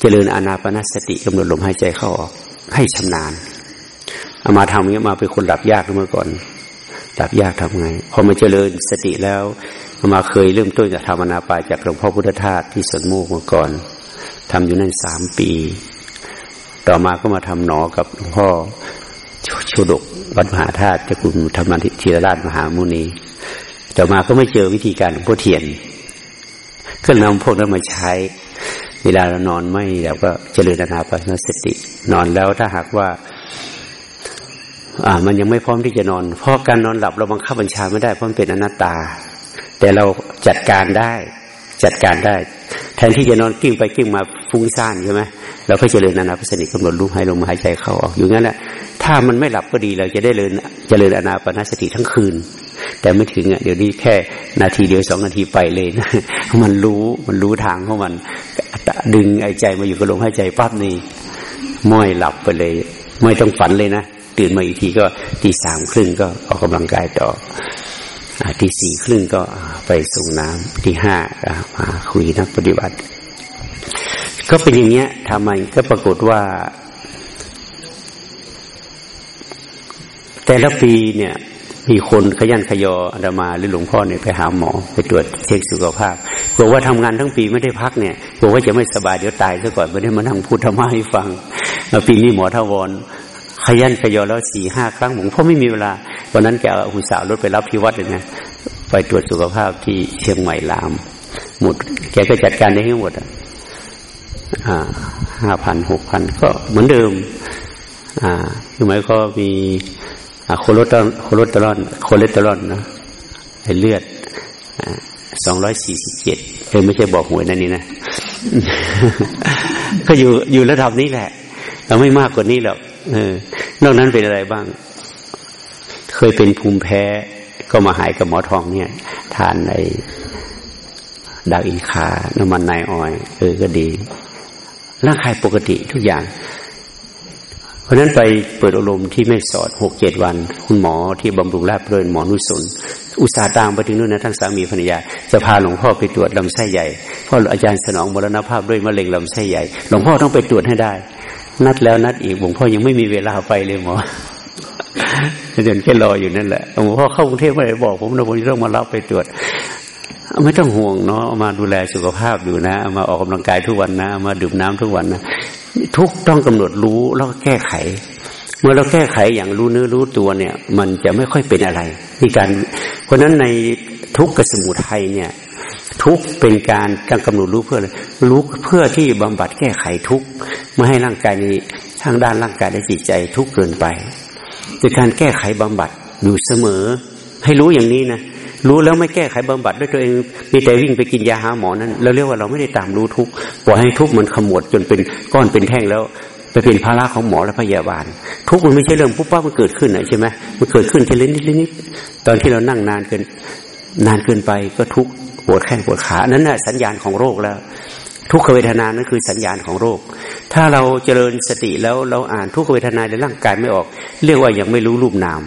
เจริญอานาปนสติกำหนดลมหายใจเข้าออก ให้ชำนาญเอามาทำเงี้ยมาเป็นคนหลับยากเมื่อก่อนหลับยากทำไง พอมาเจริญสติแล้วมาเคยเริ่มต้นจากธรรมนาปาจากหลวงพ่อพุทธทาสที่สวนโมกมาก่อนทำอยู่นั่นสามปี ต่อมาก็มาทำหนอกับหลวงพ่อชูดกวัดมหาธาตุเจ้าคุณธรรมธีรราชมหามุนี ต่อมาก็ไม่เจอวิธีการหลวงพ่อเทียน ก็นำพวกนั้นมาใช้ เวลาเรานอนไม่เราก็เจริญนาปานสติ นอนแล้วถ้าหากว่า อ่า มันยังไม่พร้อมที่จะนอน เพราะการนอนหลับเราบังคับบัญชาไม่ได้เพราะมันเป็นอนัตตา แต่เราจัดการได้ จัดการได้ แทนที่จะนอนกิ้งไปกิ้งมาฟุ้งซ่านใช่ไหมเราก็จะเริญนานาพิสนิกำหนดรู้ให้ลมหายใจเข้าออกอยู่งั้นแหละถ้ามันไม่หลับก็ดีเราจะได้เริญเจริญอนาปนสติทั้งคืน แต่ไม่ถึงอะเดี๋ยวนี้แค่นาทีเดียวสองนาทีไปเลยนะมันรู้มันรู้ทางของมันดึงไอ้ใจมาอยู่กับลมหายใจปั๊บนี่ม้อยหลับไปเลย ไม่ต้องฝันเลยนะตื่นมาอีกทีก็ตีสามครึ่งก็ออกกำลังกายต่อ ที่สี่ครึ่งก็ไปส่งน้ำที่ห้ามาคุยนักปฏิบัติ ก็เป็นอย่างเงี้ยทำไมก็ปรากฏว่า แต่ละปีเนี่ย มีคนขยันขยออาตมาหรือหลวงพ่อเนี่ยไปหาหมอไปตรวจเช็คสุขภาพบอกว่าทำงานทั้งปีไม่ได้พักเนี่ยบอกว่าจะไม่สบายเดี๋ยวตายซะก่อนไม่ได้มานั่งพูดธรรมะให้ฟังปีนี้หมอทวร ขยันขยอแล้วสี่ห้าครั้งผมเพราะไม่มีเวลาวันนั้นแกเอาหุ่สาวรถไปรับที่วัดเลยนะไปตรวจสุขภาพที่เชียงใหม่ลาม หมด แกก็จัดการได้ทั้งหมดอะห้าพันหกพันก็เหมือนเดิม อ่าคือหมายก็มีโคโลตอนโคโลตรอนโคเลสเตอรอลนะเลือดสองร้อยสี่สิบเจ็ดเออไม่ใช่บอกหวยนั่นนี่นะ ก็อยู่อยู่ระดับนี้แหละ เราไม่มากกว่านี้หรอก เออนอกนั้นเป็นอะไรบ้าง เคยเป็นภูมิแพ้ก็มาหายกับหมอทองเนี่ย ทานในดาวอินคา น้ำมันนายออยเออก็ดีร่างกายปกติทุกอย่าง เพราะนั้นไปเปิดอารมณ์ที่ไม่สอดหกเจ็ดวัน คุณหมอที่บำรุงราบด้วยหมอนุสนอุตสาห์ตามไปถึงนู่นนะทั้งสามีภรรยา จะพาหลวงพ่อไปตรวจลำไส้ใหญ่เพราะอาจารย์สนองมรณภาพด้วยมะเร็งลำไส้ใหญ่ หลวงพ่อต้องไปตรวจให้ได้ นัดแล้วนัดอีกหลวงพ่อยังไม่มีเวลาไปเลยหมอเดินแค่รออยู่นั่นแหละหลวงพ่อเข้ากรุงเทพไม่ได้บอกผมนะผมจะต้องมารับไปตรวจไม่ต้องห่วงเนาะมาดูแลสุขภาพอยู่นะ มาออกกำลังกายทุกวันนะ มาดื่มน้ำทุกวันนะทุกต้องกำหนดรู้แล้วแก้ไข เมื่อเราแก้ไขอย่างรู้เนื้อรู้ตัวเนี่ย มันจะไม่ค่อยเป็นอะไรที่การเพราะฉะนั้นในทุกกสมุทัยเนี่ย ทุกเป็นการการกำหนดรู้เพื่ออะไรรู้เพื่อที่บำบัดแก้ไขทุกไม่ให้ร่างกายนี้ทางด้านร่างกายและจิตใจทุกเกินไปเป็นการแก้ไขบำบัดอยู่เสมอ ให้รู้อย่างนี้นะรู้แล้วไม่แก้ไขบำบัดด้วยตัวเองมีแต่วิ่งไปกินยาหาหมอนั้นเราเรียกว่าเราไม่ได้ตามรู้ทุกปล่อยให้ทุกมันขมวดจนเป็นก้อนเป็นแท่งแล้วไปเป็นภาระของหมอและพยาบาล ทุกมันไม่ใช่เรื่องปุ๊บปั๊บมันเกิดขึ้นนะใช่ไหมมันเกิดขึ้นทีละนิดนิดตอนที่เรานั่งนานเกินนานเกินไปก็ทุก ปวดแข้งปวดขานั้นน่ะสัญญาณของโรคแล้ว ทุกขเวทนานั้นคือสัญญาณของโรค ถ้าเราเจริญสติแล้วเราอ่านทุกขเวทนาในร่างกายไม่ออก เรียกว่ายังไม่รู้รูปนาม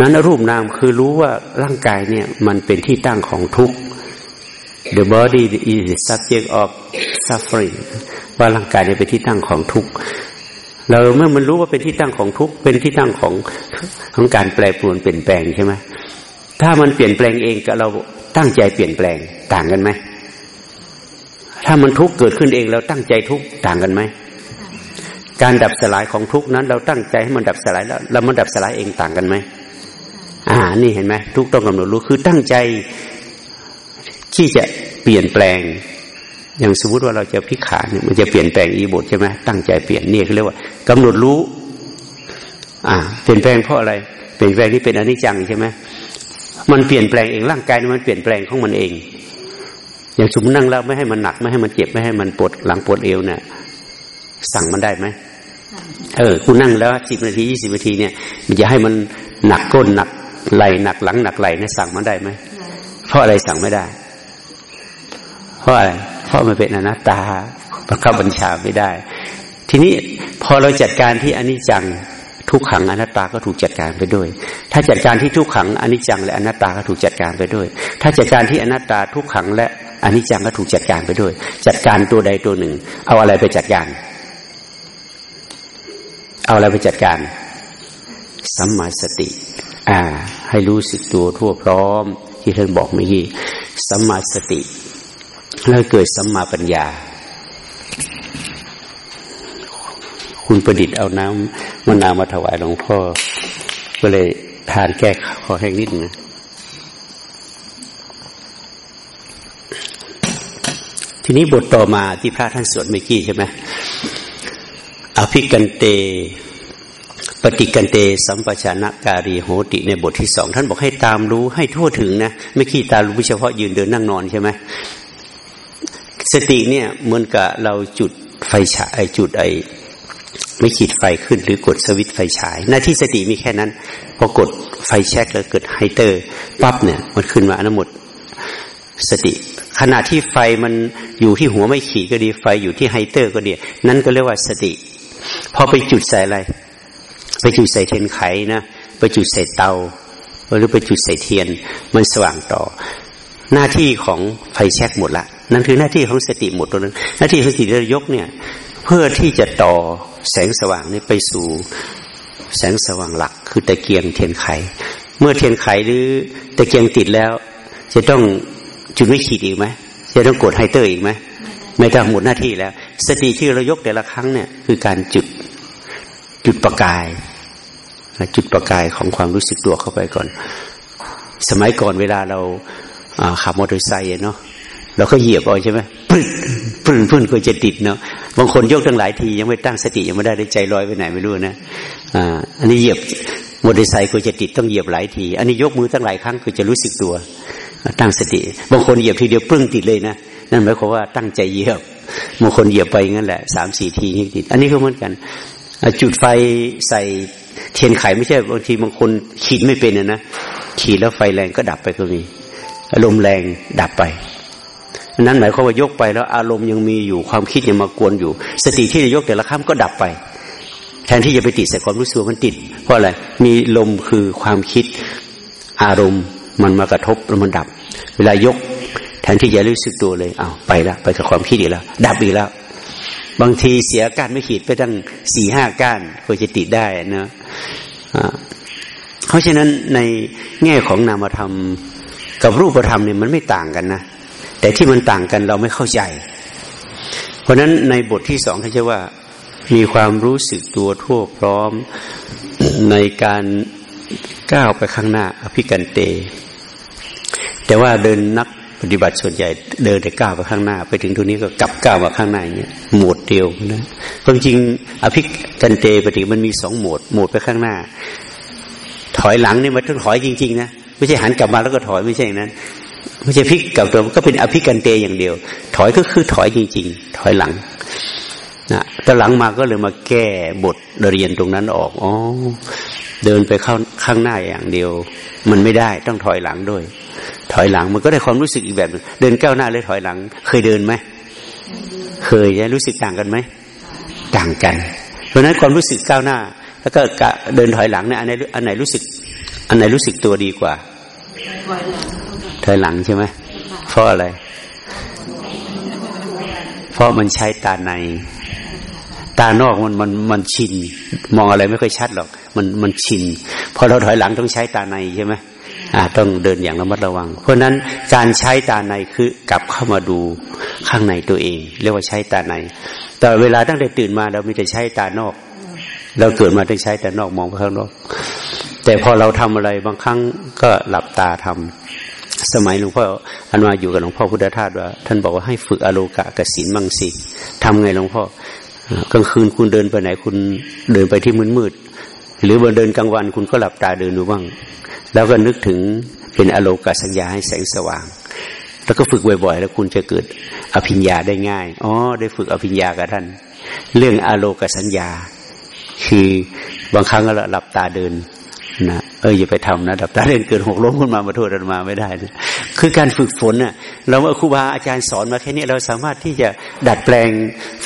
นั้นรูปนามคือรู้ว่าร่างกายเนี่ยมันเป็นที่ตั้งของทุก the body is the subject of suffering ว่าร่างกายเนี่ยเป็นที่ตั้งของทุกเราเมื่อมันรู้ว่าเป็นที่ตั้งของทุกเป็นที่ตั้งของของการแปรปรวนเปลี่ยนแปลงใช่ไหมถ้ามันเปลี่ยนแปลงเองกับเรา ตั้งใจเปลี่ยนแปลงต่างกันไหม ถ้ามันทุกข์เกิดขึ้นเองเราตั้งใจทุกข์ต่างกันไหม การดับสลายของทุกข์นั้น เราตั้งใจให้มันดับสลายแล้วแล้วมันดับสลายเองต่างกันไหม อ่า นี่เห็นไหมทุกต้องกำหนดรู้คือตั้งใจที่จะเปลี่ยนแปลง อย่างสมมติว่าเราจะพิขาเนี่ยมันจะเปลี่ยนแปลงอีบทใช่ไหมตั้งใจเปลี่ยนนี่เขาเรียกว่ากำหนดรู้ อ่า เปลี่ยนแปลงเพราะอะไร เปลี่ยนแปลงนี่เป็นอนิจจังใช่ไหม มันเปลี่ยนแปลงเองร่างกายมันเปลี่ยนแปลงของมันเอง อย่างสมมตินั่งแล้วไม่ให้มันหนัก ไม่ให้มันเจ็บไม่ให้มันปวดหลังปวดเอวเนี่ยสั่งมันได้ไหมเออคุณนั่งแล้วสิบนาทียี่สิบนาทีเนี่ยมันจะให้มันหนักก้นหนักไหลหนักหลังหนักไหลนี่สั่งมันได้ไหมเพราะอะไรสั่งไม่ได้ เพราะอะไรเพราะมันเป็นอนัตตาบังคับบัญชาไม่ได้ ทีนี้พอเราจัดการที่อนิจจัง ทุกขังอนัตตาก็ถูกจัดการไปด้วย ถ้าจัดการที่ทุกขังอนิจจังและอนัตตาก็ถูกจัดการไปด้วย ถ้าจัดการที่อนัตตาทุกขังและอนิจจังก็ถูกจัดการไปด้วย จัดการตัวใดตัวหนึ่ง เอาอะไรไปจัดการ เอาอะไรไปจัดการสัมมาสติ อ่า ให้รู้สึกตัวทั่วพร้อม ที่ท่านบอกเมื่อกี้สัมมาสติ แล้วเกิดสัมมาปัญญา คุณประดิษฐ์เอาน้ำมะนาวมาถวายหลวงพ่อ ก็เลยทานแก้ขอแห้งนิดนะทีนี้บทต่อมาที่พระท่านสวดเมื่อกี้ใช่ไหมอภิกันเต ปฏิกันเต สัมปชานะการีโหติในบทที่สองท่านบอกให้ตามรู้ให้ทั่วถึงนะไม่ขี้ตารู้เฉพาะยืนเดินนั่งนอนใช่ไหมสติเนี่ยเหมือนกับเราจุดไฟฉายจุดไอ ไม้ขีดไฟขึ้นหรือกดสวิตช์ไฟฉาย หน้าที่สติมีแค่นั้น พอกดไฟแช็กแล้วเกิด lighter ปั๊บเนี่ยมันขึ้นมาอันหมดสติ ขณะที่ไฟมันอยู่ที่หัวไม้ขีดก็ดีไฟอยู่ที่ lighter ก็ดี นั่นก็เรียกว่าสติ พอไปจุดใส่อะไร ไปจุดใส่เทียนไขนะไปจุดใส่เตา หรือไปจุดใส่เทียน มันสว่างต่อ หน้าที่ของไฟแช็กหมดละนั่นคือหน้าที่ของสติหมดตัวนั้น หน้าที่ของสติระยกเนี่ย เพื่อที่จะต่อ แสงสว่างนี้ไปสู่แสงสว่างหลัก คือตะเกียงเทียนไข เมื่อเทียนไขหรือตะเกียงติดแล้ว จะต้องจุดไม้ขีดอีกไหมจะต้องกด lighter อีกไหมไม่ต้องหมดหน้าที่แล้ว สติที่เรายกแต่ละครั้งเนี่ยคือการจุดจุดประกาย จุดประกายของความรู้สึกตัวเข้าไปก่อน สมัยก่อนเวลาเราขับมอเตอร์ไซค์เนาะ เราก็เหยียบเอาใช่ไหมพึ่นพึ่นพึ่นก็จะติดเนาะบางคนยกตั้งหลายทียังไม่ตั้งสติยังไม่ได้ใจลอยไปไหนไม่รู้นะอ่าอันนี้เหยียบมอเตอร์ไซค์ก็จะติดต้องเหยียบหลายที อันนี้ยกมือตั้งหลายครั้งก็จะรู้สึกตัว ตั้งสติ บางคนเหยียบทีเดียวปึ้งติดเลยนะนั่นหมายความว่าตั้งใจเหยียบบางคนเหยียบไปงั้นแหละสามสี่ทีนี่ติด อันนี้ก็เหมือนกันจุดไฟใส่เทียนไขไม่ใช่บางทีบางคนขีดไม่เป็นนะขีดแล้วไฟแรงก็ดับไปก็มีอารมณ์แรงดับไป นั้นหมายความว่ายกไปแล้ว อารมณ์ยังมีอยู่ความคิดยังมากวนอยู่ สติที่จะยกแต่ละครั้งก็ดับไป แทนที่จะไปติดใส่ความรู้สึกมันติด เพราะอะไรมีลมคือความคิดอารมณ์มันมากระทบแล้วมันดับ เวลายก แทนที่จะรู้สึกตัวเลยเอาไปแล้วไปกับความคิดอีกแล้ว ดับอีกแล้ว บางทีเสียก้านไม่ขีดไปตั้งสี่ห้าก้านก็จะติดได้นะเพราะฉะนั้นในแง่ของนามธรรมกับรูปธรรมเนี่ยมันไม่ต่างกันนะ แต่ที่มันต่างกันเราไม่เข้าใจ เพราะนั้นในบทที่สองเขานจะว่ามีความรู้สึกตัวทั่วพร้อมในการก้าวไปข้างหน้าอภิกันเต แต่ว่าเดินนักปฏิบัติส่วนใหญ่เดินแต่ก้าวไปข้างหน้า ไปถึงตรงนี้ก็กลับก้าวมาข้างหน้าอย่างเงี้ยโหมดเดียวนะความจริงอภิกันเตปฏิมันมีสองโหมดโหมดไปข้างหน้า ถอยหลังนี่มันต้องถอยจริง ๆ นะไม่ใช่หันกลับมาแล้วก็ถอยไม่ใช่นั้น ไม่ใช่พลิกกลับตัวก็เป็นอภิกันเตอย่างเดียว ถอยก็คือถอยจริง ๆ ถอยหลังนะแต่หลังมาก็เลยมาแก้บทเรียนตรงนั้นออกอ๋อเดินไปเข้าข้างหน้าอย่างเดียว มันไม่ได้ต้องถอยหลังด้วย ถอยหลังมันก็ได้ความรู้สึกอีกแบบเดินก้าวหน้าเลยถอยหลัง เคยเดินไหมเคยจะรู้สึกต่างกันไหมต่างกัน เพราะนั้นความรู้สึกก้าวหน้า แล้วก็เดินถอยหลังเนี่ยอันไหนอันไหนรู้สึก อันไหนรู้สึกตัวดีกว่า ถอยหลังใช่ไหมเพราะอะไร เพราะมันใช้ตาใน ตานอกมันมันมันชิน มองอะไรไม่ค่อยชัดหรอก มันมันชินพอเราถอยหลังต้องใช้ตาในใช่ไหมต้องเดินอย่างระมัดระวัง เพราะนั้นการใช้ตาในคือกลับเข้ามาดูข้างในตัวเอง เรียกว่าใช้ตาใน แต่เวลาตั้งแต่ตื่นมาเราไม่ได้ใช้ตานอก เราเกิดมาได้ใช้แต่นอกมองไปข้างนอก แต่พอเราทำอะไรบางครั้งก็หลับตาทำ สมัยหลวงพ่ออันมาอยู่กับหลวงพ่อพุทธทาสว่า ท่านบอกว่าให้ฝึกอโลกะกสินบังสิทำไงหลวงพ่อกลางคืนคุณเดินไปไหนคุณเดินไปที่มืดมืดหรือบนเดินกลางวันคุณก็หลับตาเดินดูบ้าง แล้วก็นึกถึงเป็นอโลกสัญญาให้แสงสว่าง แล้วก็ฝึกบ่อยๆ แล้วคุณจะเกิดอภิญญาได้ง่ายอ๋อได้ฝึกอภิญญากับท่าน เรื่องอโลกสัญญา คือบางครั้งเราหลับตาเดินนะ เอออย่าไปทำนะดับตาเล่นเกินหกล้มขึ้นมามาโทษกันมาไม่ได้ คือการฝึกฝนน่ะ เราเมื่อครูบาอาจารย์สอนมาแค่นี้เราสามารถที่จะดัดแปลง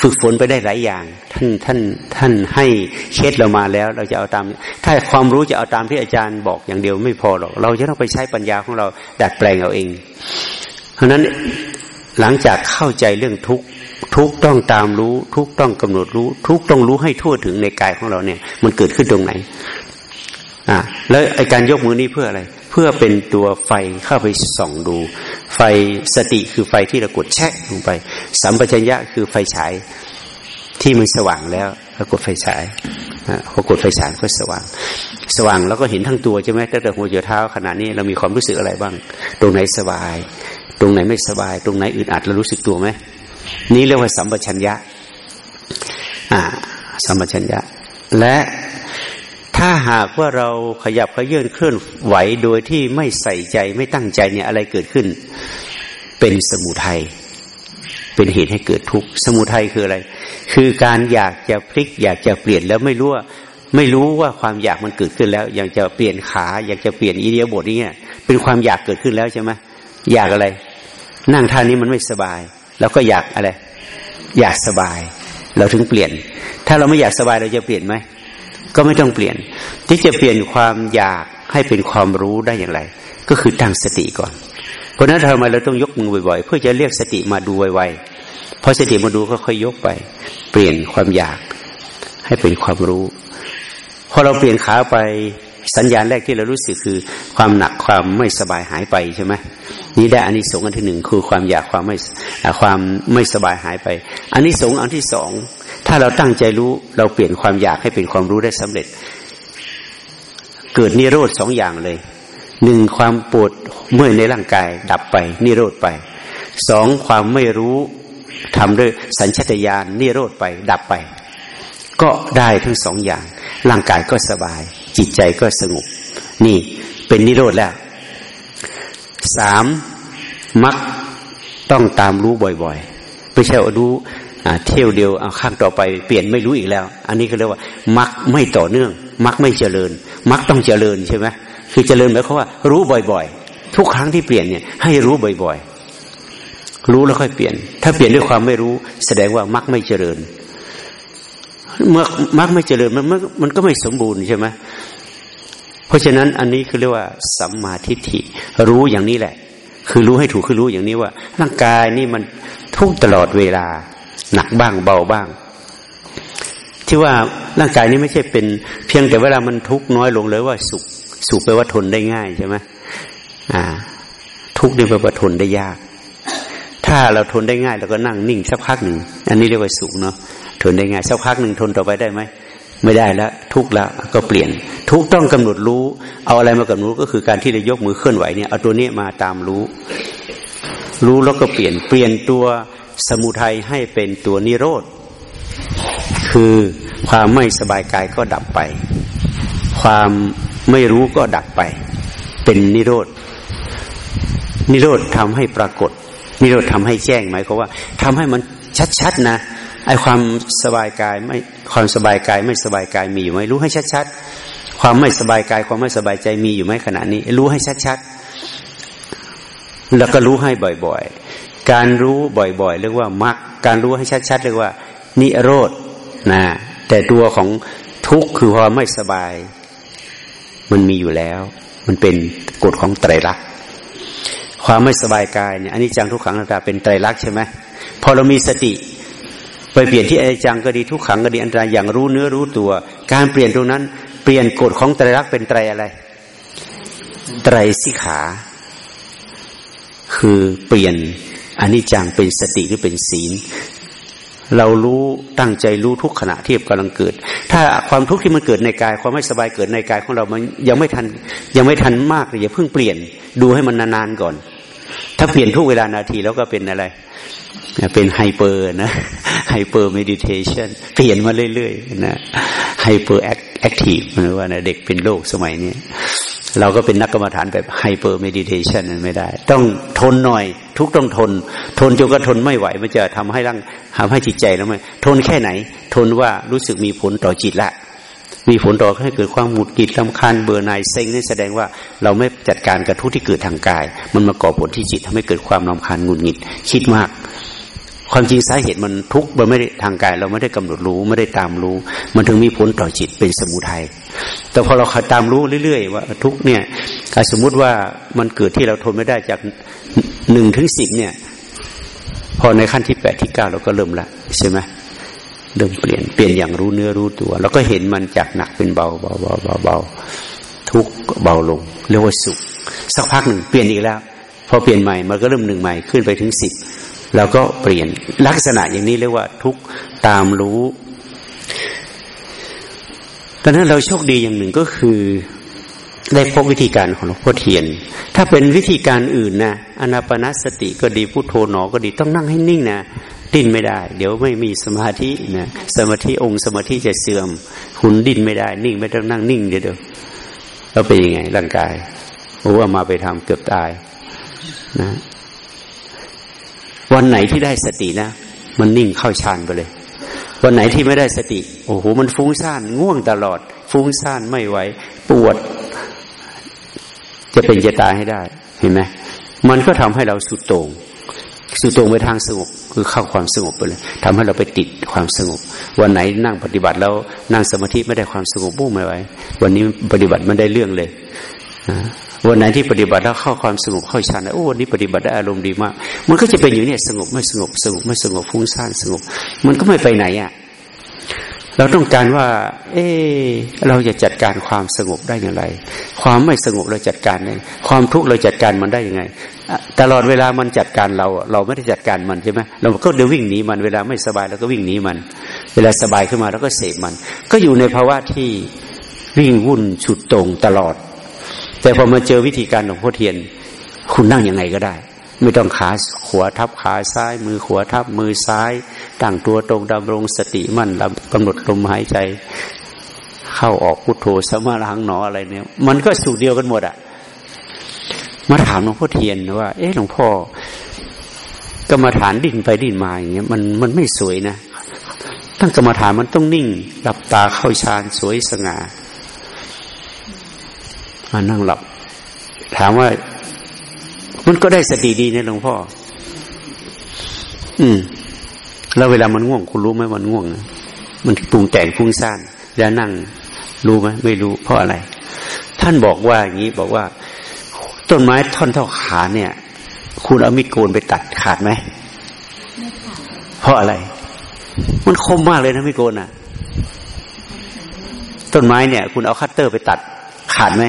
ฝึกฝนไปได้หลายอย่าง ท่านท่านท่านให้เคสเรามาแล้ว เราจะเอาตาม ถ้าความรู้จะเอาตามที่อาจารย์บอกอย่างเดียวไม่พอหรอกเราจะต้องไปใช้ปัญญาของเราดัดแปลงเอาเอง เพราะนั้นหลังจากเข้าใจเรื่องทุกทุกต้องตามรู้ ทุกต้องกำหนดรู้ ทุกต้องรู้ให้ทั่วถึงในกายของเราเนี่ย มันเกิดขึ้นตรงไหน อ่าแล้วไอการยกมือนี้เพื่ออะไร เพื่อเป็นตัวไฟเข้าไปส่องดู ไฟสติคือไฟที่เรากดแช่ลงไป สัมปชัญญะคือไฟฉายที่มันสว่างแล้วเรากดไฟฉายพอกดไฟฉายก็สว่าง สว่างแล้วก็เห็นทั้งตัวใช่ไหมตั้งแต่หัวจนเท้าขณะนี้เรามีความรู้สึกอะไรบ้าง ตรงไหนสบาย ตรงไหนไม่สบาย ตรงไหนอึดอัดเรารู้สึกตัวไหมนี้เรียกว่าสัมปชัญญะอ่าสัมปชัญญะ และ ถ้าหากว่าเราขยับขยื่นเคลื่อนไหวโดยที่ไม่ใส่ใจไม่ตั้งใจเนี่ยอะไรเกิดขึ้น เป็นสมุทัยเป็นเหตุให้เกิดทุกข์สมุทัยคืออะไร คือการอยากจะพลิก อยากจะเปลี่ยนแล้วไม่รู้ว่าไม่รู้ว่าความอยากมันเกิดขึ้นแล้ว อยากจะเปลี่ยนขา อยากจะเปลี่ยนอิเดียบทนี้เนี่ยเป็นความอยากเกิดขึ้นแล้วใช่ไหมอยากอะไร นั่งท่านี้มันไม่สบาย แล้วก็อยากอะไร อยากสบาย เราถึงเปลี่ยน ถ้าเราไม่อยากสบายเราจะเปลี่ยนไหม ก็ไม่ต้องเปลี่ยน ที่จะเปลี่ยนความอยากให้เป็นความรู้ได้อย่างไร ก็คือตั้งสติก่อน เพราะนั้นทำไมเราต้องยกมือบ่อยๆ เพื่อจะเรียกสติมาดูไวๆพอสติมาดูก็ค่อยยกไป เปลี่ยนความอยากให้เป็นความรู้พอเราเปลี่ยนขาไปสัญญาณแรกที่เรารู้สึกคือ ความหนักความไม่สบายหายไปใช่ไหมนี่ได้อันนี้สงอันที่หนึ่งคือความอยากความไม่ความไม่สบายหายไปอันนี้สงอันที่สอง ถ้าเราตั้งใจรู้เราเปลี่ยนความอยากให้เป็นความรู้ได้สำเร็จ เกิดนิโรธสองอย่างเลยหนึ่งความปวดเมื่อยในร่างกายดับไป นิโรธไปสองความไม่รู้ทำด้วยสัญชตาตญาณนิโรธไป ดับไป ก็ได้ทั้งสองอย่าง ร่างกายก็สบาย จิตใจก็สงบนี่เป็นนิโรธแล้วสามมักต้องตามรู้บ่อยๆไม่ใช่ว่ารู้ เที่ยวเดียวเอาข้างต่อไปเปลี่ยนไม่รู้อีกแล้ว อันนี้เขาเรียกว่า มักไม่ต่อเนื่อง มักไม่เจริญ มักต้องเจริญใช่ไหมคือเจริญหมายความว่า รู้บ่อยๆ ทุกครั้งที่เปลี่ยนเนี่ย ให้รู้บ่อยๆ รู้แล้วค่อยเปลี่ยน ถ้าเปลี่ยนด้วยความไม่รู้ แสดงว่ามักไม่เจริญ เมื่อมักไม่เจริญมันมันก็ไม่สมบูรณ์ใช่ไหมเพราะฉะนั้นอันนี้คือเรียกว่าสัมมาทิฏฐิรู้อย่างนี้แหละ คือรู้ให้ถูกคือรู้อย่างนี้ว่า ร่างกายนี่มันทุกตลอดเวลา หนักบ้างเบาบ้าง ที่ว่าร่างกายนี้ไม่ใช่เป็น เพียงแต่เวลามันทุกน้อยลงเลยว่าสุข สุขแปลว่าทนได้ง่ายใช่ไหมอ่า ทุกนี่แปลว่าทนได้ยาก ถ้าเราทนได้ง่ายเราก็นั่งนิ่งสักพักหนึ่งอันนี้เรียกว่าสุขเนาะทนได้ง่ายสักพักหนึ่งทนต่อไปได้ไหมไม่ได้แล้วทุกแล้วก็เปลี่ยน ทุกต้องกำหนดรู้ เอาอะไรมากำหนดรู้ก็คือการที่เรายกมือเคลื่อนไหวเนี่ยเอาตัวนี้มาตามรู้ รู้แล้วก็เปลี่ยนเปลี่ยนตัว สมุทัยให้เป็นตัวนิโรธ คือความไม่สบายกายก็ดับไป ความไม่รู้ก็ดับไป เป็นนิโรธ นิโรธทำให้ปรากฏ นิโรธทำให้แจ้งหมายความว่าทำให้มันชัดๆนะไอ้ความสบายกายไม่ความสบายกายไม่สบายกายมีอยู่ไหมรู้ให้ชัดๆ ความไม่สบายกายความไม่สบายใจมีอยู่ไหมขณะนี้ รู้ให้ชัดๆ แล้วก็รู้ให้บ่อยๆ การรู้บ่อยๆ เรียกว่ามักการรู้ให้ชัดๆเรียกว่า นิโรธนะแต่ตัวของทุกข์คือความไม่สบาย มันมีอยู่แล้ว มันเป็นกฎของไตรลักษณ์ความไม่สบายกายเนี่ยอันนี้จังทุกขังอนาตาเป็นไตรลักษณ์ใช่ไหมพอเรามีสติ ไปเปลี่ยนที่อนิจจังก็ดีทุกขังก็ดีอันตรายอย่างรู้เนื้อรู้ตัว การเปลี่ยนตรงนั้น เปลี่ยนกฎของไตรลักษณ์เป็นไตรอะไร ไตรสิขา คือเปลี่ยน อันนี้จังเป็นสติหรือเป็นศีล เรารู้ตั้งใจรู้ทุกขณะที่กำลังเกิด ถ้าความทุกข์ที่มันเกิดในกายความไม่สบายเกิดในกายของเรามันยังไม่ทันยังไม่ทันมากเลยอย่าเพิ่งเปลี่ยนดูให้มันนานๆก่อน ถ้าเปลี่ยนทุกเวลานาทีแล้วก็เป็นอะไร เป็น hyper นะ hyper meditation เปลี่ยนมาเรื่อยๆนะ hyperactive หรือว่านะเด็กเป็นโรคสมัยนี้เราก็เป็นนักกรรมฐานแบบ hyper meditation นั้นไม่ได้ ต้องทนหน่อย ทุกข์ต้องทน ทนจนก็ทนไม่ไหว มันจะทำให้ร่างทำให้จิตใจแล้วไหมทนแค่ไหน ทนว่ารู้สึกมีผลต่อจิตละ มีผลต่อให้เกิดความหงุดหงิดลำคาญเบื่อหน่ายเซ็งนี่แสดงว่าเราไม่จัดการกระทุกที่เกิดทางกาย มันมาก่อผลที่จิตทำให้เกิดความลำคาญหงุดหงิดคิดมาก ความจริงสาเหตุมันทุกข์มันไม่ได้ทางกาย เราไม่ได้กำหนดรู้ไม่ได้ตามรู้ มันถึงมีผลต่อจิตเป็นสมุทัยแต่พอเราตามรู้เรื่อย ๆ ว่า ทุกเนี่ยสมมุติว่ามันเกิดที่เราทนไม่ได้จากหนึ่งถึงสิบเนี่ย พอในขั้นที่แปดที่เก้าเราก็เริ่มละใช่ไหม เริ่มเปลี่ยนเปลี่ยนอย่างรู้เนื้อรู้ตัว แล้วก็เห็นมันจากหนักเป็นเบาเบาเบาเบาเบาทุกเบาลงเรียกว่าสุข สักพักหนึ่งเปลี่ยนอีกแล้ว พอเปลี่ยนใหม่มันก็เริ่มหนึ่งใหม่ขึ้นไปถึงสิบแล้วก็เปลี่ยนลักษณะอย่างนี้เรียกว่า ทุกตามรู้ตอนนั้นเราโชคดีอย่างหนึ่งก็คือได้พบวิธีการของหลวงพ่อเทียน ถ้าเป็นวิธีการอื่นนะอนาปนาสติก็ดีพุโทโธหนอก็ดีต้องนั่งให้นิ่งนะ ดิ้นไม่ได้ เดี๋ยวไม่มีสมาธินะสมาธิองค์สมาธิจะเสื่อม คุณดิ้นไม่ได้ นิ่งไม่ต้องนั่งนิ่งเดี๋ยวเดี๋ยวแล้วเป็นยังไง ร่างกายโอ้ว่ามาไปทำเกือบตายนะวันไหนที่ได้สตินะ มันนิ่งเข้าฌานไปเลย วันไหนที่ไม่ได้สติ โอ้โหมันฟุ้งซ่านง่วงตลอด ฟุ้งซ่านไม่ไหวปวด จะเป็นจะตายให้ได้ เห็นไหมมันก็ทำให้เราสุดโต่งสุดตรงไปทางสงบ คือเข้าความสงบไปเลยทำให้เราไปติดความสงบ วันไหนนั่งปฏิบัติแล้วนั่งสมาธิไม่ได้ความสงบบุ้งไม่ไหววันนี้ปฏิบัติไม่ได้เรื่องเลยวันไหนที่ปฏิบัติแล้วเข้าความสงบเข้าฌานโอ้วันนี้ปฏิบัติได้อารมณ์ดีมาก มันก็จะเป็นอยู่เนี่ยสงบไม่สงบสงบไม่สงบฟุ้งซ่านสงบ มันก็ไม่ไปไหนอะ เราต้องการว่า เออเราจะจัดการความสงบได้อย่างไร ความไม่สงบเราจัดการไงความทุกข์เราจัดการมันได้ยังไง ตลอดเวลามันจัดการเรา เราไม่ได้จัดการมันใช่ไหมเราก็เดี๋ยววิ่งหนีมันเวลาไม่สบายเราก็วิ่งหนีมัน เวลาสบายขึ้นมาเราก็เสพมัน ก็อยู่ในภาวะที่วิ่งวุ่นฉุดตรงตลอด แต่พอมาเจอวิธีการของพ่อเทียน คุณนั่งยังไงก็ได้ ไม่ต้องขาขวาทับขาซ้าย มือขวาทับมือซ้ายตั้งตัวตรงดำรงสติมั่นกำหนดลมหายใจ เข้าออกพุทโธสมาลังหนออะไรเนี่ย มันก็สูตรเดียวกันหมดอะมาถามหลวงพ่อเทียนว่า เอ๊ะหลวงพ่อกรรมฐานดิ้นไปดิ้นมาอย่างเงี้ยมันมันไม่สวยนะตั้งกรรมฐานมันต้องนิ่งหลับตาเข้าฌานสวยสง่ามานั่งหลับ ถามว่า มันก็ได้สติดีนะหลวงพ่อ อืม แล้วเวลามันง่วง คุณรู้ไหมมันง่วง มันปรุงแต่งฟุ้งซ่านแล้วนั่ง รู้ไหมไม่รู้เพราะอะไร ท่านบอกว่าอย่างนี้บอกว่า ต้นไม้ท่อนเท่าขาเนี่ย คุณเอามีดโกนไปตัดขาดไหมเพราะอะไร มันคมมากเลยนะมีดโกนอะ ต้นไม้เนี่ย คุณเอาคัตเตอร์ไปตัดขาดไหม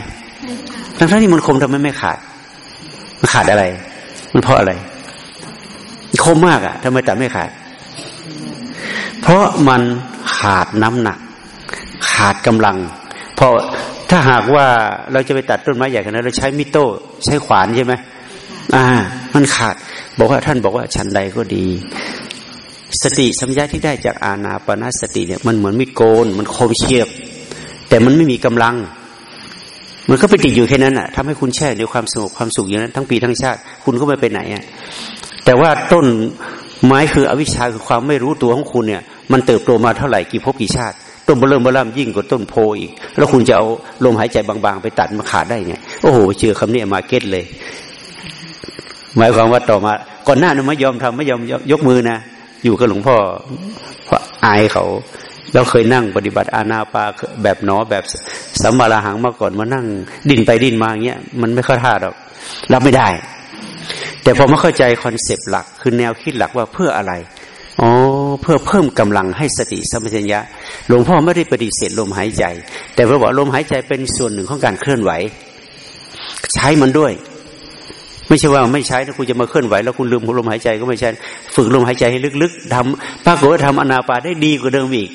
ทั้งที่มันคมทำไมไม่ขาด มันขาดอะไร มันเพราะอะไร คมมากอะ่ะทำไมแต่ไม่ขาด เพราะมันขาดน้ำหนัก ขาดกำลัง เพราะถ้าหากว่าเราจะไปตัดต้นไม้ใหญ่ขนาดนั้นเราใช้มิโต้ ใช้ขวานใช่ไหมอ่า มันขาด บอกว่าท่านบอกว่าชั้นใดก็ดี สติสมาธิที่ได้จากอานาปานสติเนี่ย มันเหมือนมีดโกน มันคมเฉียบ แต่มันไม่มีกำลัง มันก็ไปติดอยู่แค่นั้นอะทำให้คุณแช่ในความสงบความสุขอย่างนั้น ทั้งปีทั้งชาติ คุณก็ไม่ไปไหนอะแต่ว่าต้นไม้คืออวิชชาคือความไม่รู้ตัวของคุณเนี่ย มันเติบโตมาเท่าไหร่กี่ภพกี่ชาติ ต้นเบลิ่มเบล่มยิ่งกว่าต้นโพธิ์อีก แล้วคุณจะเอาลมหายใจบางๆ ไปตัดมันขาดได้ไงโอ้โหเจอคำนี้มา get เลย หมายความว่าต่อมา ก่อนหน้านั้นไม่ยอมทำไม่ยอมยกมือนะอยู่กับหลวงพ่อพราะอายเขา เราเคยนั่งปฏิบัติอาณาปาแบบหนอแบบสัมมาราหังมาก่อนมานั่ง ดิ้นไปดิ้นมาอย่างเงี้ยมันไม่ค่อยท่าหรอกรับไม่ได้ แต่พอมาเข้าใจคอนเซปต์หลัก คือแนวคิดหลักว่าเพื่ออะไรอ๋อเพื่อเพิ่มกำลังให้สติสัมปชัญญะหลวงพ่อไม่ได้ปฏิเสธลมหายใจ แต่เราบอกลมหายใจเป็นส่วนหนึ่งของการเคลื่อนไหว ใช้มันด้วย ไม่ใช่ว่าไม่ใช้ถ้าคุณจะมาเคลื่อนไหว แล้วคุณลืมลมหายใจก็ไม่ใช่ ฝึกลมหายใจให้ลึกๆทำปรากฏว่าทำอนาปาได้ดีกว่าเดิมอีก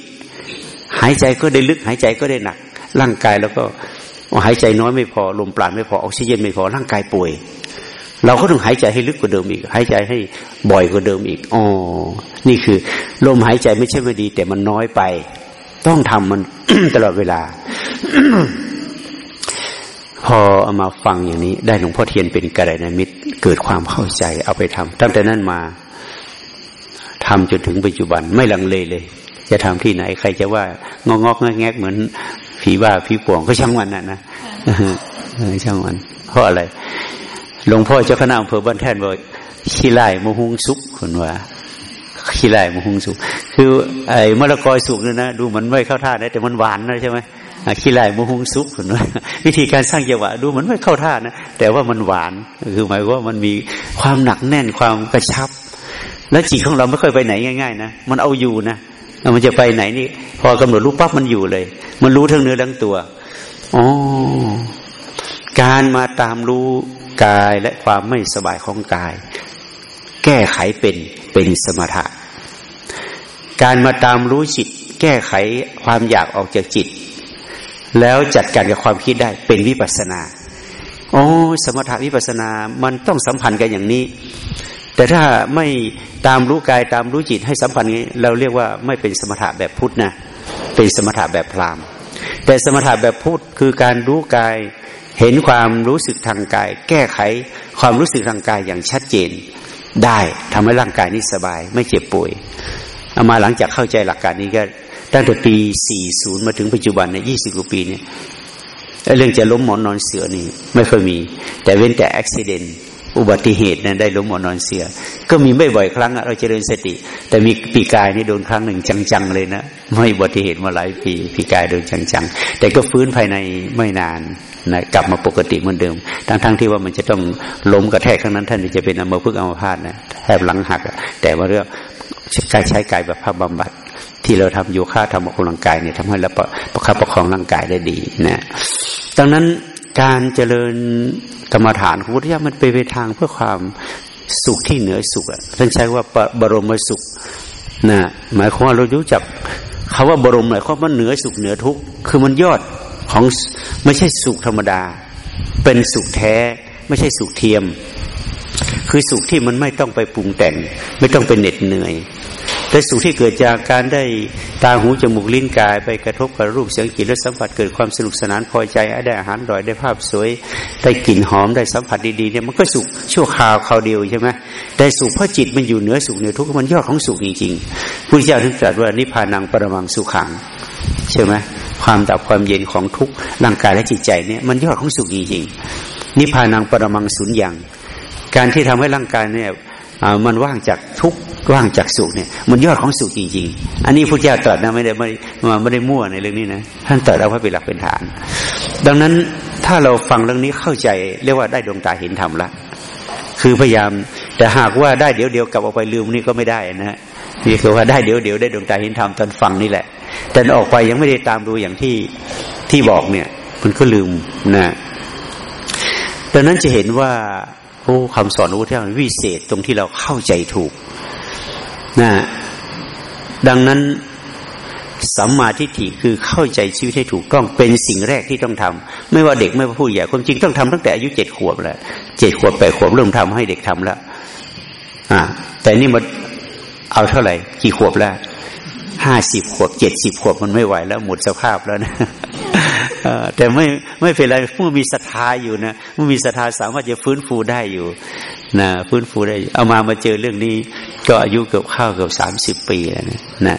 หายใจก็ได้ลึกหายใจก็ได้หนัก ร่างกายแล้วก็หายใจน้อยไม่พอลมปราณไม่พอออกซิเจนไม่พอร่างกายป่วย เราก็ต้องหายใจให้ลึกกว่าเดิมอีก หายใจให้บ่อยกว่าเดิมอีกอ๋อนี่คือ ลมหายใจไม่ใช่ไม่ดี แต่มันน้อยไป ต้องทำมันตลอดเวลา พอเอามาฟังอย่างนี้ ได้หลวงพ่อเทียนเป็นกระไรนามิตรเกิดความเข้าใจเอาไปทำตั้งแต่นั้นมาทำจนถึงปัจจุบันไม่ลังเลเลย จะทำที่ไหน ใครจะว่างอกงอกแงกเหมือนผีบ้าผีป่วงก็ช่างมันน่ะนะช่างมันเพราะอะไรหลวงพ่อเจ้าคณะอำเภอบ้านแท่นบอกขี้ไล่มหุงสุกคนว่าขี้ไล่มหุงสุก คือไอ้มะละกอสุกเนี่ยนะดูมันไม่เข้าท่านะแต่มันหวานนะใช่ไหมขี้ไล่มหุงสุกคนว่าวิธีการสร้างจังหวะดูมันไม่เข้าท่านะแต่ว่ามันหวานคือหมายว่ามันมีความหนักแน่นความกระชับ แล้วจิตของเราไม่ค่อยไปไหนง่าย ๆ นะมันเอาอยู่นะ มันจะไปไหนนี่ พอกำหนดรู้ปั๊บมันอยู่เลย มันรู้ทั้งเนื้อทั้งตัวอ๋อการมาตามรู้กายและความไม่สบายของกาย แก้ไขเป็นเป็นสมถะ การมาตามรู้จิต แก้ไขความอยากออกจากจิต แล้วจัดการกับความคิดได้เป็นวิปัสนา โอ้สมถะวิปัสนา มันต้องสัมพันธ์กันอย่างนี้ แต่ถ้าไม่ตามรู้กายตามรู้จิตให้สัมพันธ์นี้ เราเรียกว่าไม่เป็นสมถะแบบพุทธนะเป็นสมถะแบบพราหมณ์ แต่สมถะแบบพุทธคือการรู้กายเห็นความรู้สึกทางกาย แก้ไขความรู้สึกทางกายอย่างชัดเจนได้ทำให้ร่างกายนี้สบาย ไม่เจ็บป่วยเอามาหลังจากเข้าใจหลักการนี้ก็ตั้งแต่ปี 40 มาถึงปัจจุบันใน20กว่าปีเนี่ยเรื่องจะล้มหมอนนอนเสือนี่ไม่ค่อยมี แต่เว้นแต่อุบิเหตุ อุบัติเหตุนั้นได้ล้มหมอนอนเสือก็มีไม่บ่อยครั้งเราเจริญสติ แต่มีปีกายนี่โดนครั้งหนึ่งจังๆเลยนะไม่อุบัติเหตุมาหลายปีปีกายโดนจังๆ แต่ก็ฟื้นภายในไม่นานนะกลับมาปกติเหมือนเดิม ทั้งๆทที่ว่ามันจะต้องล้มกระแทกครั้งนั้น ท่านจะเป็นอัมพฤกษ์อัมพาตนะแทบหลังหัก แต่ว่าเรื่องการใช้กายแบบภาพบำบัด ที่เราทำโยคะทำออกกำลังกายเนี่ยทำให้เราประคับประคองร่างกายได้ดีนะดังนั้น การเจริญกรรมฐานของพุทธเจ้ามันไปไปทางเพื่อความสุขที่เหนือสุขอะท่านใช้ว่าบรมสุขนะหมายความว่าเรารู้จักคาว่าบรมหมายความว่าเหนือสุขเหนือทุกข์คือมันยอดของไม่ใช่สุขธรรมดา เป็นสุขแท้ ไม่ใช่สุขเทียม คือสุขที่มันไม่ต้องไปปรุงแต่ง ไม่ต้องไปเหน็ดเหนื่อย แต่สุขที่เกิดจากการได้ตาหูจมูกลิ้นกาย ไปกระทบกับรูปเสียงกลิ่นและสัมผัสเกิดความสนุกสนานพอใจได้อาหารอร่อยได้ภาพสวยได้กลิ่นหอมได้สัมผัสดีๆเนี่ยมันก็สุขชั่วคราวคราวเดียวใช่ไหมได้สุขเพราะจิตมันอยู่เหนือสุขเหนือทุกข์มันยอดของสุขจริงๆพุทธเจ้าถึงตรัสว่านิพพานังปรมังสุขังใช่ไหมความดับความเย็นของทุกร่างกายและจิตใจเนี่ยมันยอดของสุขจริงๆนิพพานังปรมังสุญญ์การที่ทำให้ร่างกายเนี่ยมันว่างจากทุก กว่างจากสุขเนี่ยมันยอดของสุขจริง ๆ อันนี้พุทธเจ้าตรัสนะไม่ได้ไม่มาไม่ได้มั่วในเรื่องนี้นะท่านตรัสเอาไว้เป็นหลักเป็นฐาน ดังนั้นถ้าเราฟังเรื่องนี้เข้าใจเรียกว่าได้ดวงตาเห็นธรรมละ คือพยายาม แต่หากว่าได้เดี๋ยวเดียวกลับออกไปลืมนี่ก็ไม่ได้นะนี่คือว่าได้เดี๋ยวเดี๋ยวได้ดวงตาเห็นธรรมตอนฟังนี่แหละ แต่ออกไปยังไม่ได้ตามดูอย่างที่ที่บอกเนี่ย มันก็ลืมนะดังนั้นจะเห็นว่าผู้คำสอนรู้ที่มันวิเศษตรงที่เราเข้าใจถูก นะดังนั้นสัมมาทิฏฐิคือเข้าใจชีวิตให้ถูกต้องเป็นสิ่งแรกที่ต้องทำไม่ว่าเด็กไม่ว่าผู้ใหญ่ความจริงต้องทำตั้งแต่อายุเจ็ดขวบแล้วเจ็ดขวบแปดขวบเริ่มทำให้เด็กทำแล้วอ่า แต่นี่มันเอาเท่าไหร่ กี่ขวบแล้วห้าสิบขวบเจ็ดสิบขวบมันไม่ไหวแล้วหมดสภาพแล้วนะ แต่ไม่ไม่เป็นไรเมื่อมีศรัทธาอยู่นะเมื่อมีศรัทธาสามารถจะฟื้นฟูได้อยู่นะฟื้นฟูได้ เอามามาเจอเรื่องนี้ ก็อายุเกือบเข้าเกือบสามสิบปีแล้วนะนะ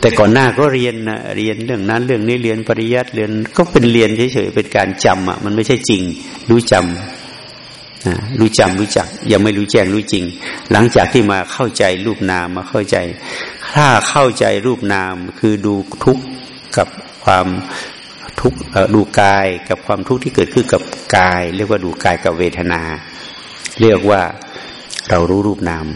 แต่ก่อนหน้าก็เรียนนะเรียนเรื่องนั้นเรื่องนี้เรียนปริยัติเรียนก็เป็นเรียนเฉยๆเป็นการจำอะมันไม่ใช่จริง รู้จำนะรู้จำรู้จัก ยังไม่รู้แจ้งรู้จริง หลังจากที่มาเข้าใจรูปนามมาเข้าใจ ถ้าเข้าใจรูปนามคือดูทุกข์กับความ ทุกดูกายกับความทุกข์ที่เกิดขึ้นกับกาย เรียกว่าดูกายกับเวทนา เรียกว่าเรารู้รูปนาม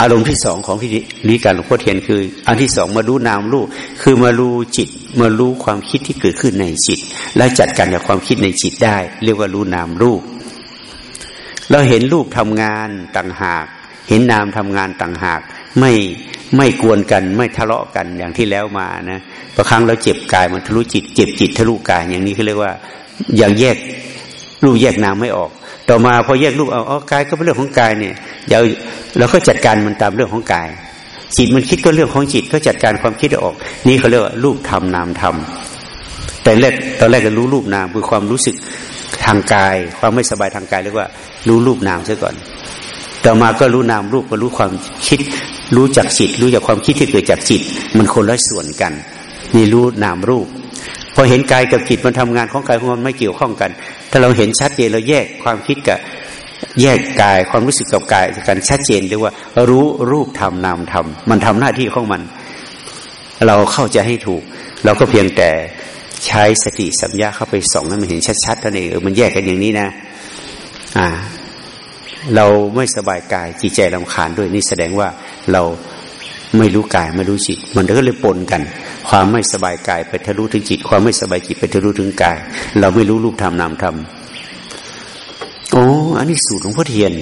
อารมณ์ที่สองของที่นี้การหลวงพ่อเทียนคือ อันที่สองมารู้นามรู้คือมารู้จิต มารู้ความคิดที่เกิดขึ้นในจิต และจัดการกับความคิดในจิตได้ เรียกว่ารู้นามรูป เราเห็นรูปทำงานต่างหาก เห็นนามทำงานต่างหาก ไม่ไม่กวนกัน ไม่ทะเลาะกันอย่างที่แล้วมานะบางครั้งเราเจ็บกายมันทะลุจิต เจ็บจิตทะลุกายอย่างนี้เขาเรียกว่าอย่างแยกรูปแยกนามไม่ออก ต่อมาพอแยกรูปเอาอ๋อกายก็เป็นเรื่องของกายเนี่ยเดี๋ยวเราก็จัดการมันตามเรื่องของกาย จิตมันคิดก็เรื่องของจิตก็จัดการความคิดออก นี่เขาเรียกว่ารูปธรรมนามธรรมแต่แรกตอนแรกก็รู้รูปนามคือความรู้สึกทางกาย ความไม่สบายทางกายเรียกว่า รู้รูปนามซะก่อน ต่อมาก็รู้นามรูปก็รู้ความคิด รู้จักจิต รู้จักความคิดที่เกิดจากจิต มันคนละส่วนกัน นี่รู้นามรูปพอเห็นกายกับจิตมันทำงานของกายของมันไม่เกี่ยวข้องกัน ถ้าเราเห็นชัดเจนเราแยกความคิดกับแยกกายความรู้สึกกับกายกันชัดเจนเรียกว่า รู้รูปธรรมนามธรรมมันทำหน้าที่ของมัน เราเข้าใจให้ถูก เราก็เพียงแต่ใช้สติสัมยาเข้าไปส่องให้มันเห็นชัดๆเท่านั้นเองมันแยกกันอย่างนี้นะ อ่า เราไม่สบายกายจิตใจลำคาญด้วยนี่แสดงว่าเราไม่รู้กายไม่รู้จิต มันก็เลยปนกัน ความไม่สบายกายไปทะลุถึงจิต ความไม่สบายจิตไปทะลุถึงกาย เราไม่รู้รูปธรรมนามธรรมโอ้อันนี้สูตรของพ่อเทียน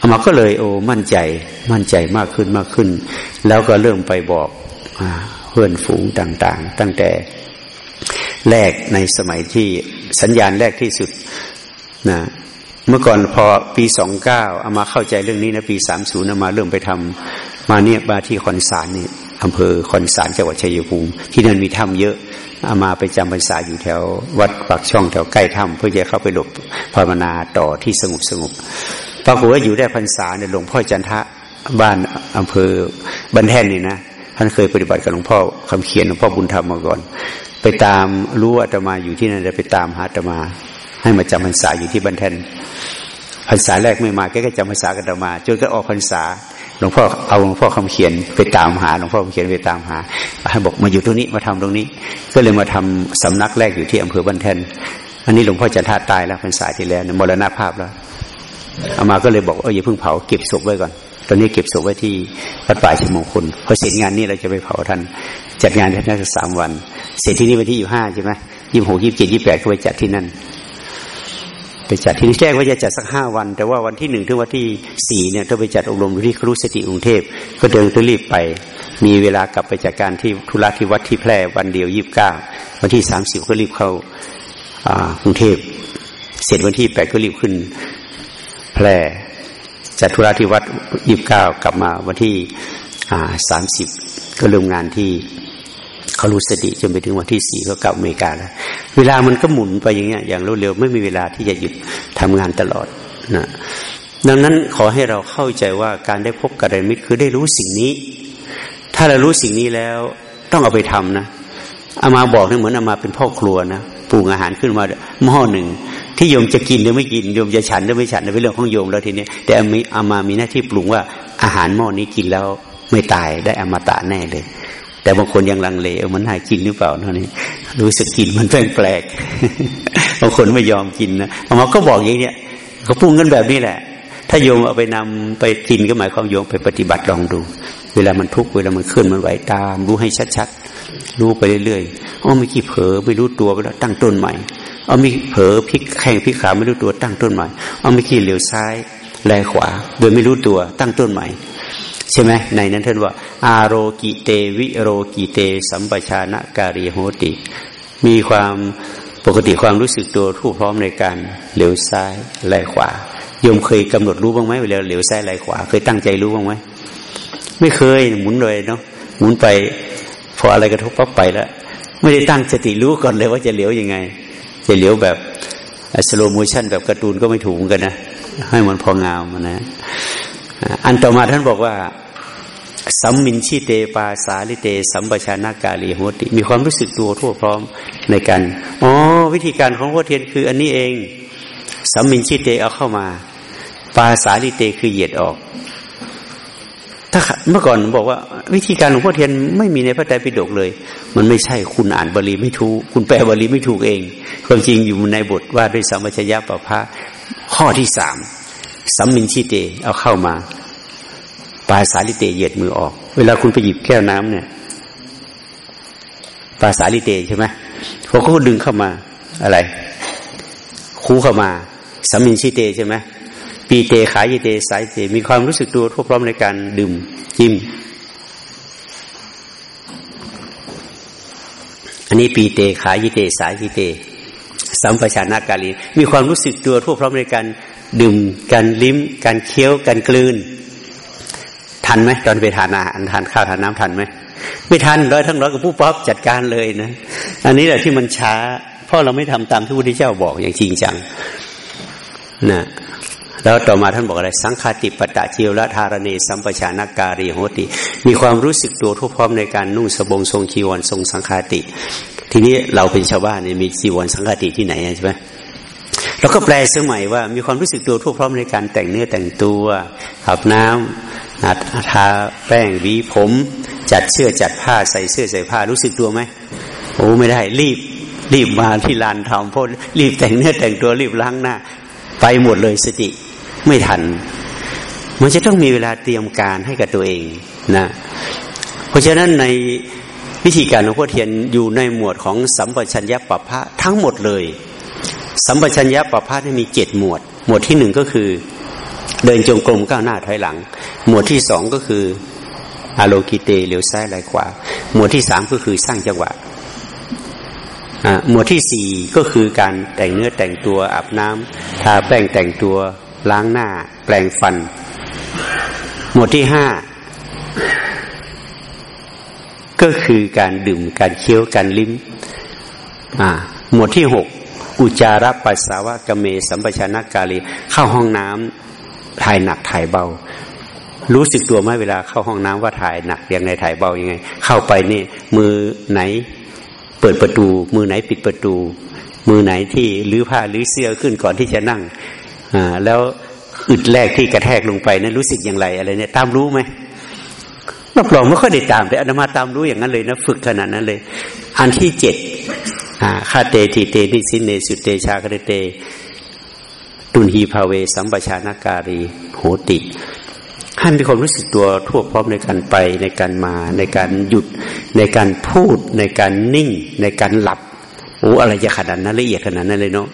อามาก็เลย โอ้มั่นใจ มั่นใจมากขึ้นมากขึ้น แล้วก็เริ่มไปบอกเพื่อนฝูงต่าง ๆ ตั้งแต่แรกในสมัยที่สัญญาณแรกที่สุดนะ เมื่อก่อนพอปีสองเก้าเอามาเข้าใจเรื่องนี้นะปีสามศูนย์เอามาเริ่มไปทำมาเนี่ยมาที่คอนสารนี่อำเภอคอนสารจังหวัดชัยภูมิ ที่นั่นมีถ้ำเยอะเอามาไปจำพรรษาอยู่แถว วัดปากช่องแถวใกล้ถ้ำเพื่อจะเข้าไปหลบภาวนาต่อที่สงบสงบปรากฏว่าอยู่ได้พรรษาเนี่ยหลวงพ่อจันทะบ้านอำเภอบันแท่นนี่นะท่านเคยปฏิบัติกับหลวงพ่อคำเขียนหลวงพ่อบุญธรรมมาก่อน ไปตามรู้อาตมาอยู่ที่นั่นเลยไปตามหาอาตมา ให้มาจำพรรษาอยู่ที่บันแทนพรรษาแรกไม่มาแกก็จำพรรษากันมา จนก็ออกพรรษาหลวงพ่อเอาหลวงพ่อคำเขียนไปตามหาหลวงพ่อคำเขียนไปตามหาให้บอกมาอยู่ตรงนี้มาทำตรงนี้ ก็เลยมาทำสำนักแรกอยู่ที่อำเภอบันแทนอันนี้หลวงพ่อจันทาตายแล้วพรรษาที่แล้วมรณภาพแล้วเอามาก็เลยบอกเอออย่าเพิ่งเผาเก็บศพไว้ก่อน ตอนนี้เก็บศพไว้ที่วัดป่าชิมงคลพอเสร็จงานนี้เราจะไปเผาท่าน จัดงานที่นั่นสามวัน เสร็จที่นี่วันที่อยู่ห้าใช่ไหมยี่สิบหกยี่สิบเจ็ดยี่สิบแปดก็ไปจัดที่นั่น ไปจัดที่นี่แจ้งว่าจะจัดสักห้าวัน แต่ว่าวันที่หนึ่งถึงวันที่สี่เนี่ยต้องไปจัดอบรมที่ครูสติกรุงเทพก็เดินตัวรีบไป มีเวลากลับไปจากการที่ธุระที่วัดที่แพร่วันเดียวยี่บเก้าวันที่สามสิบก็รีบเข้ากรุงเทพเสร็จวันที่แปดก็รีบขึ้น แพร่จัดธุระที่วัดยี่บเก้ากลับมาวันที่สามสิบก็เริ่มงานที่ เขารู้สติจนไปถึงวันที่สี่ก็กลับอเมริกาแล้วเวลามันก็หมุนไปอย่างเงี้ย อย่างรวดเร็วไม่มีเวลาที่จะหยุดทำงานตลอดนะดังนั้นขอให้เราเข้าใจว่าการได้พบกับไดมิตรคือได้รู้สิ่งนี้ ถ้าเรารู้สิ่งนี้แล้วต้องเอาไปทำนะเอามาบอกนี่เหมือนเอามาเป็นพ่อครัวนะปรุงอาหารขึ้นมาหม้อหนึ่งที่โยมจะกินหรือไม่กินโยมจะฉันหรือไม่ฉันเป็นเรื่องของโยมแล้วทีนี้แต่อามามีหน้าที่ปรุงว่าอาหารหม้อนี้กินแล้วไม่ตายได้อมตะแน่เลย แต่บางคนยังลังเลมันน่ากินหรือเปล่าเท่านี้รู้สึกกินมันแปลกแปลกบางคนไม่ยอมกินนะหมอก็บอกอย่างเนี้ยเขาพูดกันแบบนี้แหละ ถ้าโยมเอาไปนำไปกินก็หมายความโยมไปปฏิบัติลองดู เวลามันทุกข์เวลามันเคลื่อนมันไหวตาม รู้ให้ชัดๆรู้ไปเรื่อยๆอ๋อไม่กี่เผลอไม่รู้ตัวไปแล้วตั้งต้นใหม่เอามีเผลอพลิกแข้งพลิกขาไม่รู้ตัวตั้งต้นใหม่ เอาม่กี่เหลียวซ้ายแลขวา โดยไม่รู้ตัวตั้งต้นใหม่ ใช่ไหมในนั้นท่านว่า อาโรกิเตวิโรกิเต สัมปชานะการีโหติ มีความปกติความรู้สึกตัวทุกพร้อมในการเหลียวซ้ายไหลขวาโยมเคยกำหนดรู้บ้างไหมเวลาเหลียวซ้ายไหลขวา เคยตั้งใจรู้บ้างไหมไม่เคยหมุนเลยเนาะหมุนไป พออะไรกระทบปั๊บไปแล้วไม่ได้ตั้งสติรู้ก่อนเลยว่าจะเหลียวยังไง จะเหลียวแบบ slow motion แบบการ์ตูนก็ไม่ถูกกันนะ ให้มันพองามนะ อันต่อมาท่านบอกว่าสัมมิญชิเตปะสาริเต สัมปชานการีโหติ มีความรู้สึกตัวทั่วพร้อมในการอ๋อวิธีการของพ่อเทียนคืออันนี้เองสัมมิญชิเตเอาเข้ามา ปะสาริเตคือเหยียดออก ถ้าเมื่อก่อนบอกว่า วิธีการของพ่อเทียนไม่มีในพระไตรปิฎกเลย มันไม่ใช่คุณอ่านบาลีไม่ถูก คุณแปลบาลีไม่ถูกเอง ความจริงอยู่ในบทว่าด้วยสัมปชัญญะปะพะข้อที่สาม สัมมินชิเตเอาเข้ามาปลาสาลิเตเหยียดมือออก เวลาคุณไปหยิบแก้วน้ำเนี่ยปลาสาลิเตใช่ไหมพอเขาดึงเข้ามาอะไร คูเข้ามาสัมมินชิเตใช่ไหมปีเตขายเตสายเต มีความรู้สึกตัวทั่วพร้อมในการดื่มจิ้ม อันนี้ปีเตขายเตสายเต สัมปชานาการีมีความรู้สึกตัวทั่วพร้อมในการ ดื่มการลิ้ม การเคี้ยวการกลืน ทันไหมตอนไปทานอาหารทานข้าวทานน้ำทันไหมไม่ทันร้อยทั้งร้อยกับผู้ป๊อบจัดการเลยนะ อันนี้แหละที่มันช้า เพราะเราไม่ทำตามที่พระพุทธเจ้าบอกอย่างจริงจังนะแล้วต่อมาท่านบอกอะไร สังคาติปตะจิวละธารณีสัมปชานาการีโหติ มีความรู้สึกตัวทุกพร้อมในการนุ่งสบงทรงจีวรทรงสังคาติ ทีนี้เราเป็นชาวบ้านเนี่ยมีจีวรสังคาติที่ไหนใช่ไหม เราก็แปลสมัยว่ามีความรู้สึกตัวทุกพร้อมในการแต่งเนื้อแต่งตัวอาบน้ำทาแป้งวีผม จัดเสื้อจัดผ้าใส่เสื้อใส่ผ้ารู้สึกตัวไหมโอ้ไม่ได้รีบรีบมาที่ลานทำพราะรีบแต่งเนื้อแต่งตัวรีบล้างหน้า ไปหมดเลยสติไม่ทัน มันจะต้องมีเวลาเตรียมการให้กับตัวเองนะเพราะฉะนั้นในวิธีการหลวงพ่อเทียนอยู่ในหมวดของสัมปชัญญะปะพะทั้งหมดเลย สัมปชัญญะประพะมีเจ็ดหมวด หมวดที่หนึ่งก็คือ เดินจงกรมก้าวหน้าถอยหลัง หมวดที่สองก็คืออาโลกิเตเหลียวซ้ายไหลขวาหมวดที่สามก็คือสร้างจังหวะหมวดที่สี่ก็คือการแต่งเนื้อแต่งตัวอาบน้ำทาแป้งแต่งตัวล้างหน้า แปลงฟัน หมวดที่ห้าก็คือการดื่มการเคี้ยวการลิ้มหมวดที่หก อุจาระปัสสาวะกเม สัมปชานากาลีเข้าห้องน้ำถ่ายหนักถ่ายเบา รู้สึกตัวไหมเวลาเข้าห้องน้ำว่าถ่ายหนักยังไงถ่ายเบายังไง เข้าไปนี่มือไหนเปิดประตู มือไหนปิดประตู มือไหนที่ลื้อผ้าลื้อเสื้อขึ้นก่อนที่จะนั่งอ่าแล้วอึดแรกที่กระแทกลงไปนั้นรู้สึกอย่างไรอะไรเนี่ยตามรู้ไหมรับรองไม่ค่อยได้ตามแต่อนามาตามรู้อย่างนั้นเลยนะ ฝึกขนาดนั้นเลย อันที่เจ็ด คาเตทีเตนิสินเนสุเตชาคเต ตุนฮีภาเว สัมปชานาการี โหติให้มีความรู้สึกตัวทั่วพร้อมในการไปในการมาในการหยุดในการพูด ในการนิ่ง ในการหลับโอ้อะไรจะขนาดนั้นละเอียดขนาดนั้นเลยเนาะ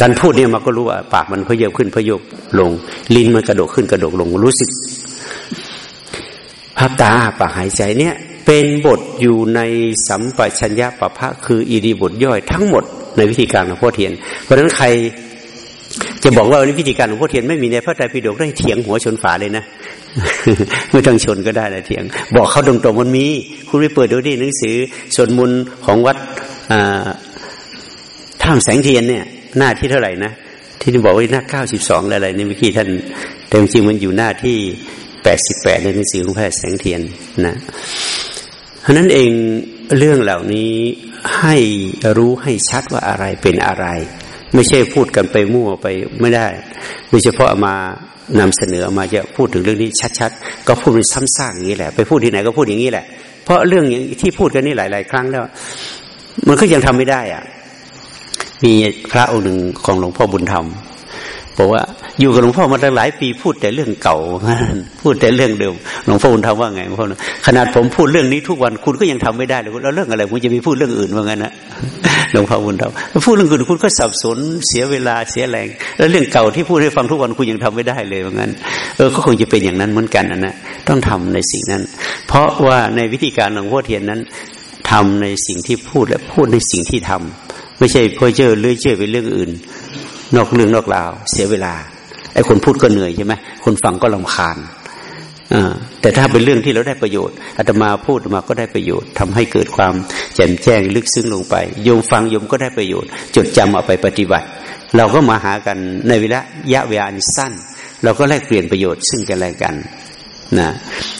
การพูดเนี่ยมันก็รู้ว่าปากมันพยบขึ้นพยบลง ลิ้นมันกระโดดขึ้นกระโดดลงรู้สึกภาพตาปากหายใจเนี่ย เป็นบทอยู่ในสัมปชัญญะปะพะคืออิริบทย่อยทั้งหมดในวิธีการของพ่อเทียน เพราะฉะนั้นใครจะบอกว่าวิธีการของพ่อเทียนไม่มีในพระไตรปิฎกได้เถียงหัวชนฝาเลยนะไม่ต้องชนก็ได้นะเถียง บอกเขาตรงๆมันมี คุณไปเปิดดูดิหนังสือสวดมนต์ของวัดท่ามแสงเทียนเนี่ย หน้าที่เท่าไหร่นะที่บอกว่าหน้าเก้าสิบสองอะไรนี่เมื่อกี้ท่าน แต่จริงมันอยู่หน้าที่แปดสิบแปดในหนังสือของพทย์แสงเทียนนะ เพราะนั้นเองเรื่องเหล่านี้ให้รู้ให้ชัดว่าอะไรเป็นอะไร ไม่ใช่พูดกันไปมั่วไปไม่ได้โดยเฉพาะมานำเสนอมาจะพูดถึงเรื่องนี้ชัดๆ ก็พูดเป็นซ้ำซากอย่างนี้แหละ ไปพูดที่ไหนก็พูดอย่างนี้แหละ เพราะเรื่องอย่างที่พูดกันนี่หลาย ๆ ครั้งแล้ว มันก็ยังทำไม่ได้อะ มีพระองค์หนึ่งของหลวงพ่อบุญธรรม บอกว่า อยู่กับหลวงพ่อมาตั้งหลายปีพูดแต่เรื่องเก่าพูดแต่เรื่องเดิมหลวงพ่อบุญธรรมว่าไงหลวงพ่อขนาดผมพูดเรื่องนี้ทุกวันคุณก็ยังทำไม่ได้เลยแล้วเรื่องอะไรคุณจะมีพูดเรื่องอื่นว่างั้นนะหลวงพ่อบุญธรรมพูดเรื่องอื่นคุณก็สับสนเสียเวลาเสียแรง แล้วเรื่องเก่าที่พูดให้ฟังทุกวันคุณยังทำไม่ได้เลยว่างั้นเออก็คงจะเป็นอย่างนั้นเหมือนกันนะต้องทำในสิ่งนั้น เพราะว่าในวิธีการหลวงพ่อเทียนนั้นทำในสิ่งที่พูดและพูดในสิ่งที่ทำไม่ใช่เพ้อเจอเลื่อยเชื่อไปเรื่องอื่น นอกเรื่องนอกราว เสียเวลาไอ้คนพูดก็เหนื่อยใช่ไหมคนฟังก็ลำคาญแต่ถ้าเป็นเรื่องที่เราได้ประโยชน์อาตมาพูดมาก็ได้ประโยชน์ทำให้เกิดความแจ่มแจ้งลึกซึ้งลงไป โยมฟังโยมก็ได้ประโยชน์ จดจำเอาไปปฏิบัติ เราก็มาหากันในเวลาระยะเวลาสั้น เราก็แลกเปลี่ยนประโยชน์ซึ่งกันและกันนะ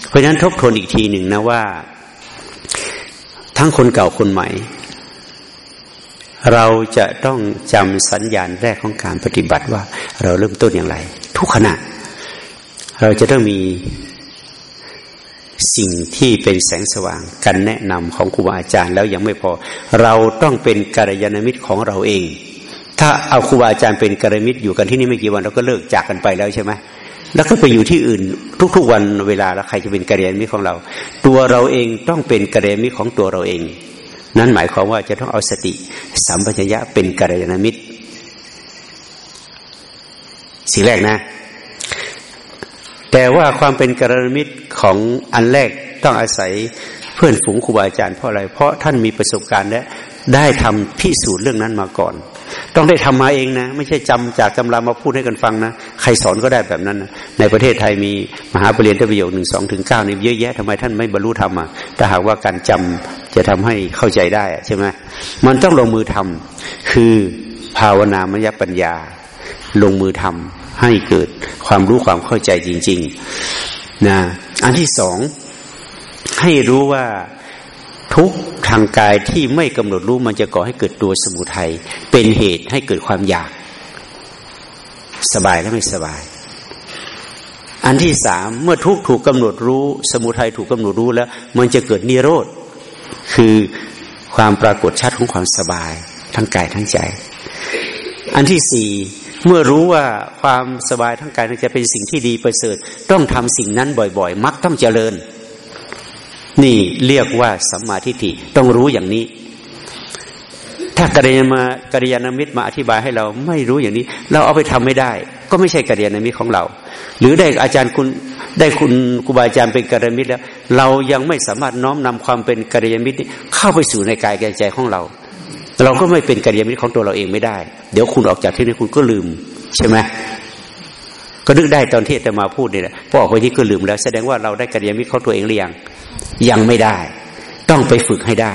เพราะฉะนั้นทบทวนอีกทีหนึ่งนะว่า ทั้งคนเก่าคนใหม่ เราจะต้องจำสัญญาณแรกของการปฏิบัติว่า เราเริ่มต้นอย่างไร ทุกขณะ เราจะต้องมีสิ่งที่เป็นแสงสว่างกันแนะนำของครูบาอาจารย์แล้วยังไม่พอ เราต้องเป็นกัลยาณมิตรของเราเอง ถ้าเอาครูบาอาจารย์เป็นกัลยาณมิตรอยู่กันที่นี่ไม่กี่วันเราก็เลิกจากกันไปแล้วใช่ไหมแล้วก็ไปอยู่ที่อื่น ทุกๆวันเวลาแล้วใครจะเป็นกัลยาณมิตรของเรา ตัวเราเองต้องเป็นกัลยาณมิตรของตัวเราเอง นั่นหมายความว่าจะต้องเอาสติสัมปชัญญะเป็นกัลยาณมิตร สิ่งแรกนะ แต่ว่าความเป็นกรณมิตรของอันแรกต้องอาศัยเพื่อนฝูงครูบาอาจารย์เพราะอะไร เพราะท่านมีประสบการณ์และได้ทำพิสูจน์เรื่องนั้นมาก่อน ต้องได้ทำมาเองนะ ไม่ใช่จำจากตำรามาพูดให้กันฟังนะ ใครสอนก็ได้แบบนั้นนะในประเทศไทยมีมหาปรริญญาประโยคหนึ่งสองถึงเก้านี่เยอะแยะทำไมท่านไม่บรรลุธรรมอะถ้าหากว่าการจำจะทำให้เข้าใจได้ใช่ไหมมันต้องลงมือทำคือภาวนามยปัญญา ลงมือทำให้เกิดความรู้ความเข้าใจจริง ๆนะอันที่สองให้รู้ว่า ทุกทางกายที่ไม่กำหนดรู้มันจะก่อให้เกิดตัวสมุทัยเป็นเหตุให้เกิดความอยาก สบายและไม่สบาย อันที่สามเมื่อทุกถูกกำหนดรู้ สมุทัยถูกกำหนดรู้แล้ว มันจะเกิดนิโรธ คือความปรากฏชัดของความสบาย ทั้งกายทั้งใจ อันที่สี่เมื่อรู้ว่าความสบายทั้งกายทั้งใจเป็นสิ่งที่ดีประเสริฐ ต้องทำสิ่งนั้นบ่อย ๆ มักต้องเจริญ นี่เรียกว่าสัมมาทิฏฐิต้องรู้อย่างนี้ ถ้ากัลยามากัลยาณมิตรมาอธิบายให้เราไม่รู้อย่างนี้ เราเอาไปทำไม่ได้ ก็ไม่ใช่กัลยาณมิตรของเรา หรือได้อาจารย์คุณได้คุณครูบาอาจารย์เป็นกัลยามิตรแล้ว เรายังไม่สามารถน้อมนำความเป็นกัลยามิตรเข้าไปสู่ในกายใจของเรา เราก็ไม่เป็นกัลยามิตรของตัวเราเองไม่ได้ เดี๋ยวคุณออกจากที่นี้คุณก็ลืมใช่ไหมก็นึกได้ตอนที่จะมาพูดนี่แหละพอออกไปที่ก็ลืมแล้ว แสดงว่าเราได้กัลยามิตรของตัวเองหรือยัง ยังไม่ได้ ต้องไปฝึกให้ได้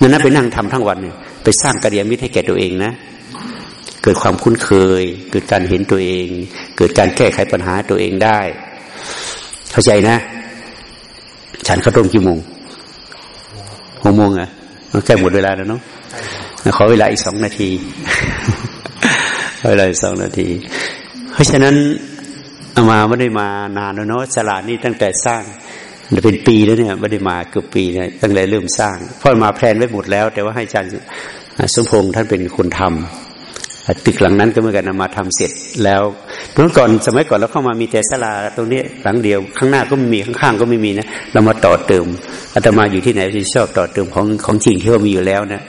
นั้นไปนั่งทำทั้งวันไปสร้างกัลยาณมิตรให้แก่ตัวเองนะ เกิดความคุ้นเคย เกิดการเห็นตัวเอง เกิดการแก้ไขปัญหาตัวเองได้ เข้าใจนะ ฉันข้าวต้มกี่โมงหกโมงอะมันใกล้หมดเวลาแล้วเนาะขอเวลาอีกสองนาทีเวลาอีกสองนาที เพราะฉะนั้นอามาไม่ได้มานานแล้วเนาะสลานี่ตั้งแต่สร้าง เป็นปีแล้วเนี่ยไม่ได้มาเกือบปีเนี่ยตั้งแต่เริ่มสร้างพ่อมาแพลนไว้หมดแล้ว แต่ว่าให้อาจารย์สมพงษ์ท่านเป็นคนทำตึกหลังนั้นก็เมื่อกันมาทำเสร็จแล้วเมื่อก่อนสมัยก่อนเราเข้ามามีแต่ศาลาตรงนี้หลังเดียวข้างหน้าก็ไม่มีข้างๆก็ไม่มีนะเรามาต่อเติมอาตมาอยู่ที่ไหนที่ชอบต่อเติมของของจริงที่ว่ามีอยู่แล้วนะ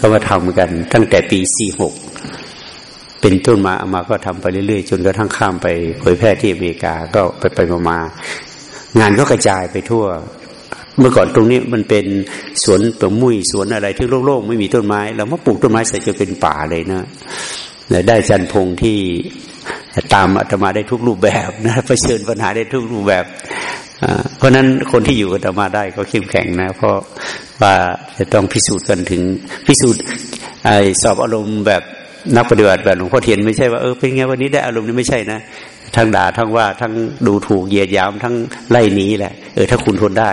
ก็มาทำกัน ตั้งแต่ปีสี่หกเป็นต้นมาอามาก็ทำไปเรื่อยๆ จนกระทั่งข้ามไปเผยแพร่ที่อเมริกาก็ไปไปมา งานก็กระจายไปทั่ว เมื่อก่อนตรงนี้มันเป็นสวนเปลือกมุ้ยสวนอะไรที่โล่งๆไม่มีต้นไม้เรามาปลูกต้นไม้ใส่จนเป็นป่าเลยนะได้จันพงที่ตามอาตมาได้ทุกรูปแบบนะเผชิญปัญหาได้ทุกรูปแบบเพราะนั้นคนที่อยู่กับอาตมาได้ก็เข้มแข็งนะ เพราะว่าจะต้องพิสูจน์กันถึงพิสูจน์ไอสอบอารมณ์แบบนักปฏิบัติแบบหลวงพ่อเทียนไม่ใช่ว่าเออเป็นไงวันนี้ได้อารมณ์นี้ไม่ใช่นะ ทั้งด่าทั้งว่าทั้งดูถูกเหยียดยามทั้งไล่หนีแหละเออถ้าคุณทนได้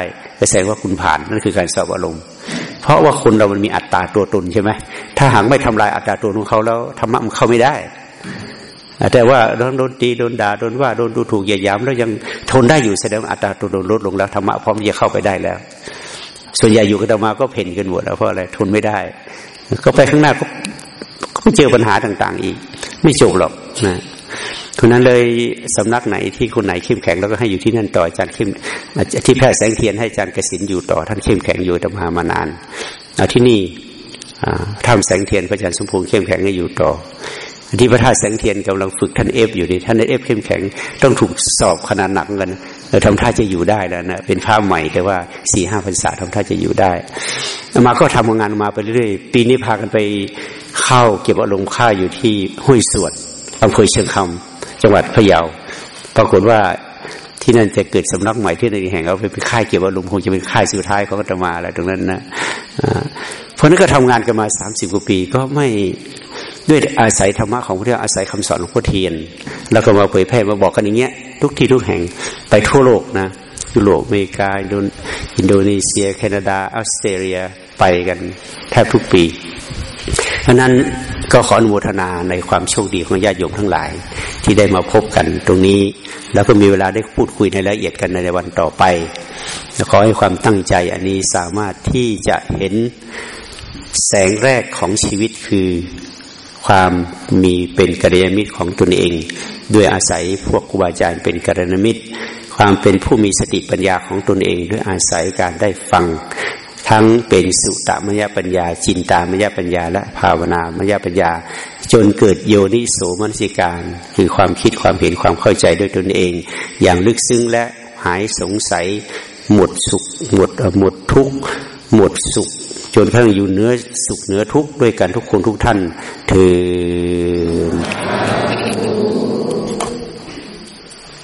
แสดงว่าคุณผ่านนั่นคือการสอบอารมณ์ เพราะว่าคนเรามันมีอัตตาตัวตนใช่ไหมถ้าหากไม่ทำลายอัตตาตัวของเขาแล้วธรรมะมันเข้าไม่ได้แต่ว่าโดนโดนตีโดนด่าโดนว่าโดนดูถูกเหยียดยามแล้วยังทนได้อยู่แสดงอัตตาตัวตนลดลงแล้วธรรมะพร้อมจะเข้าไปได้แล้ว ส่วนใหญ่อยู่กับธรรมาก็เพ่นกันหมดแล้วเพราะอะไรทนไม่ได้ ก็ไปข้างหน้าก็ก็เจอปัญหาต่าง ๆ อีก ไม่จบหรอกนะ คนนั้นเลยสำนักไหนที่คนไหนเข้มแข็งแล้วก็ให้อยู่ที่นั่นต่ออาจารย์เข้มที่แพทย์แสงเทียนให้อาจารย์กสินอยู่ต่อท่านเข้มแข็งอยู่ตมามานานเอาที่นี่ทำแสงเทียนพระอาจารย์สมพงษ์เข้มแข็งให้อยู่ต่อที่พระธาตุแสงเทียนกำลังฝึกท่านเอฟอยู่นี่ท่านเอฟเข้มแข็งต้องถูกสอบขนาดหนักกันเราทำท่าจะอยู่ได้แล้วนะเป็นผ้าใหม่แต่ว่าสี่ห้าพรรษาทำท่าจะอยู่ได้มาก็ทำงานมาไปเรื่อยปีนี้พากันไปเข้าเก็บอารมณ์ค่าอยู่ที่ห้วยสวดอำเภอเชียงคำ จังหวัดพะเยา ปรากฏว่าที่นั่นจะเกิดสำนักใหม่ที่ในแห่งเอาไปเป็นค่ายเก็บอารมณ์คงจะเป็นค่ายสุดท้ายของอาตมาอะไรตรงนั้นนะเพราะนั้นก็ทำงานกันมาสามสิบกว่าปีก็ไม่ด้วยอาศัยธรรมะของพระเจ้าอาศัยคำสอนของพระเทียน แล้วก็มาเผยแพร่มาบอกกันอย่างเงี้ย ทุกที่ทุกแห่งไปทั่วโลกนะยุโรปอเมริกาอินโดนีเซีย แคนาดาออสเตรเลียไปกันแทบทุกปีเพราะนั้น ก็ขออนุโมทนาในความโชคดีของญาติโยมทั้งหลาย ที่ได้มาพบกันตรงนี้ แล้วก็มีเวลาได้พูดคุยในรายละเอียดกันในวันต่อไปขอให้ความตั้งใจอันนี้สามารถที่จะเห็นแสงแรกของชีวิตคือความมีเป็นกัลยาณมิตรของตนเอง ด้วยอาศัยพวกครูบาอาจารย์เป็นกัลยาณมิตร ความเป็นผู้มีสติปัญญาของตนเอง ด้วยอาศัยการได้ฟัง ทั้งเป็นสุตมยปัญญา จินตามยปัญญา และภาวนามยปัญญา จนเกิดโยนิโสมนสิการ คือความคิดความเห็นความเข้าใจด้วยตนเอง อย่างลึกซึ้งและหายสงสัย หมดสุข หมดหมดทุกข์หมดสุข จนทั้งอยู่เนื้อสุขเนื้อทุกข์ด้วยกันทุกคนทุกท่านเถิด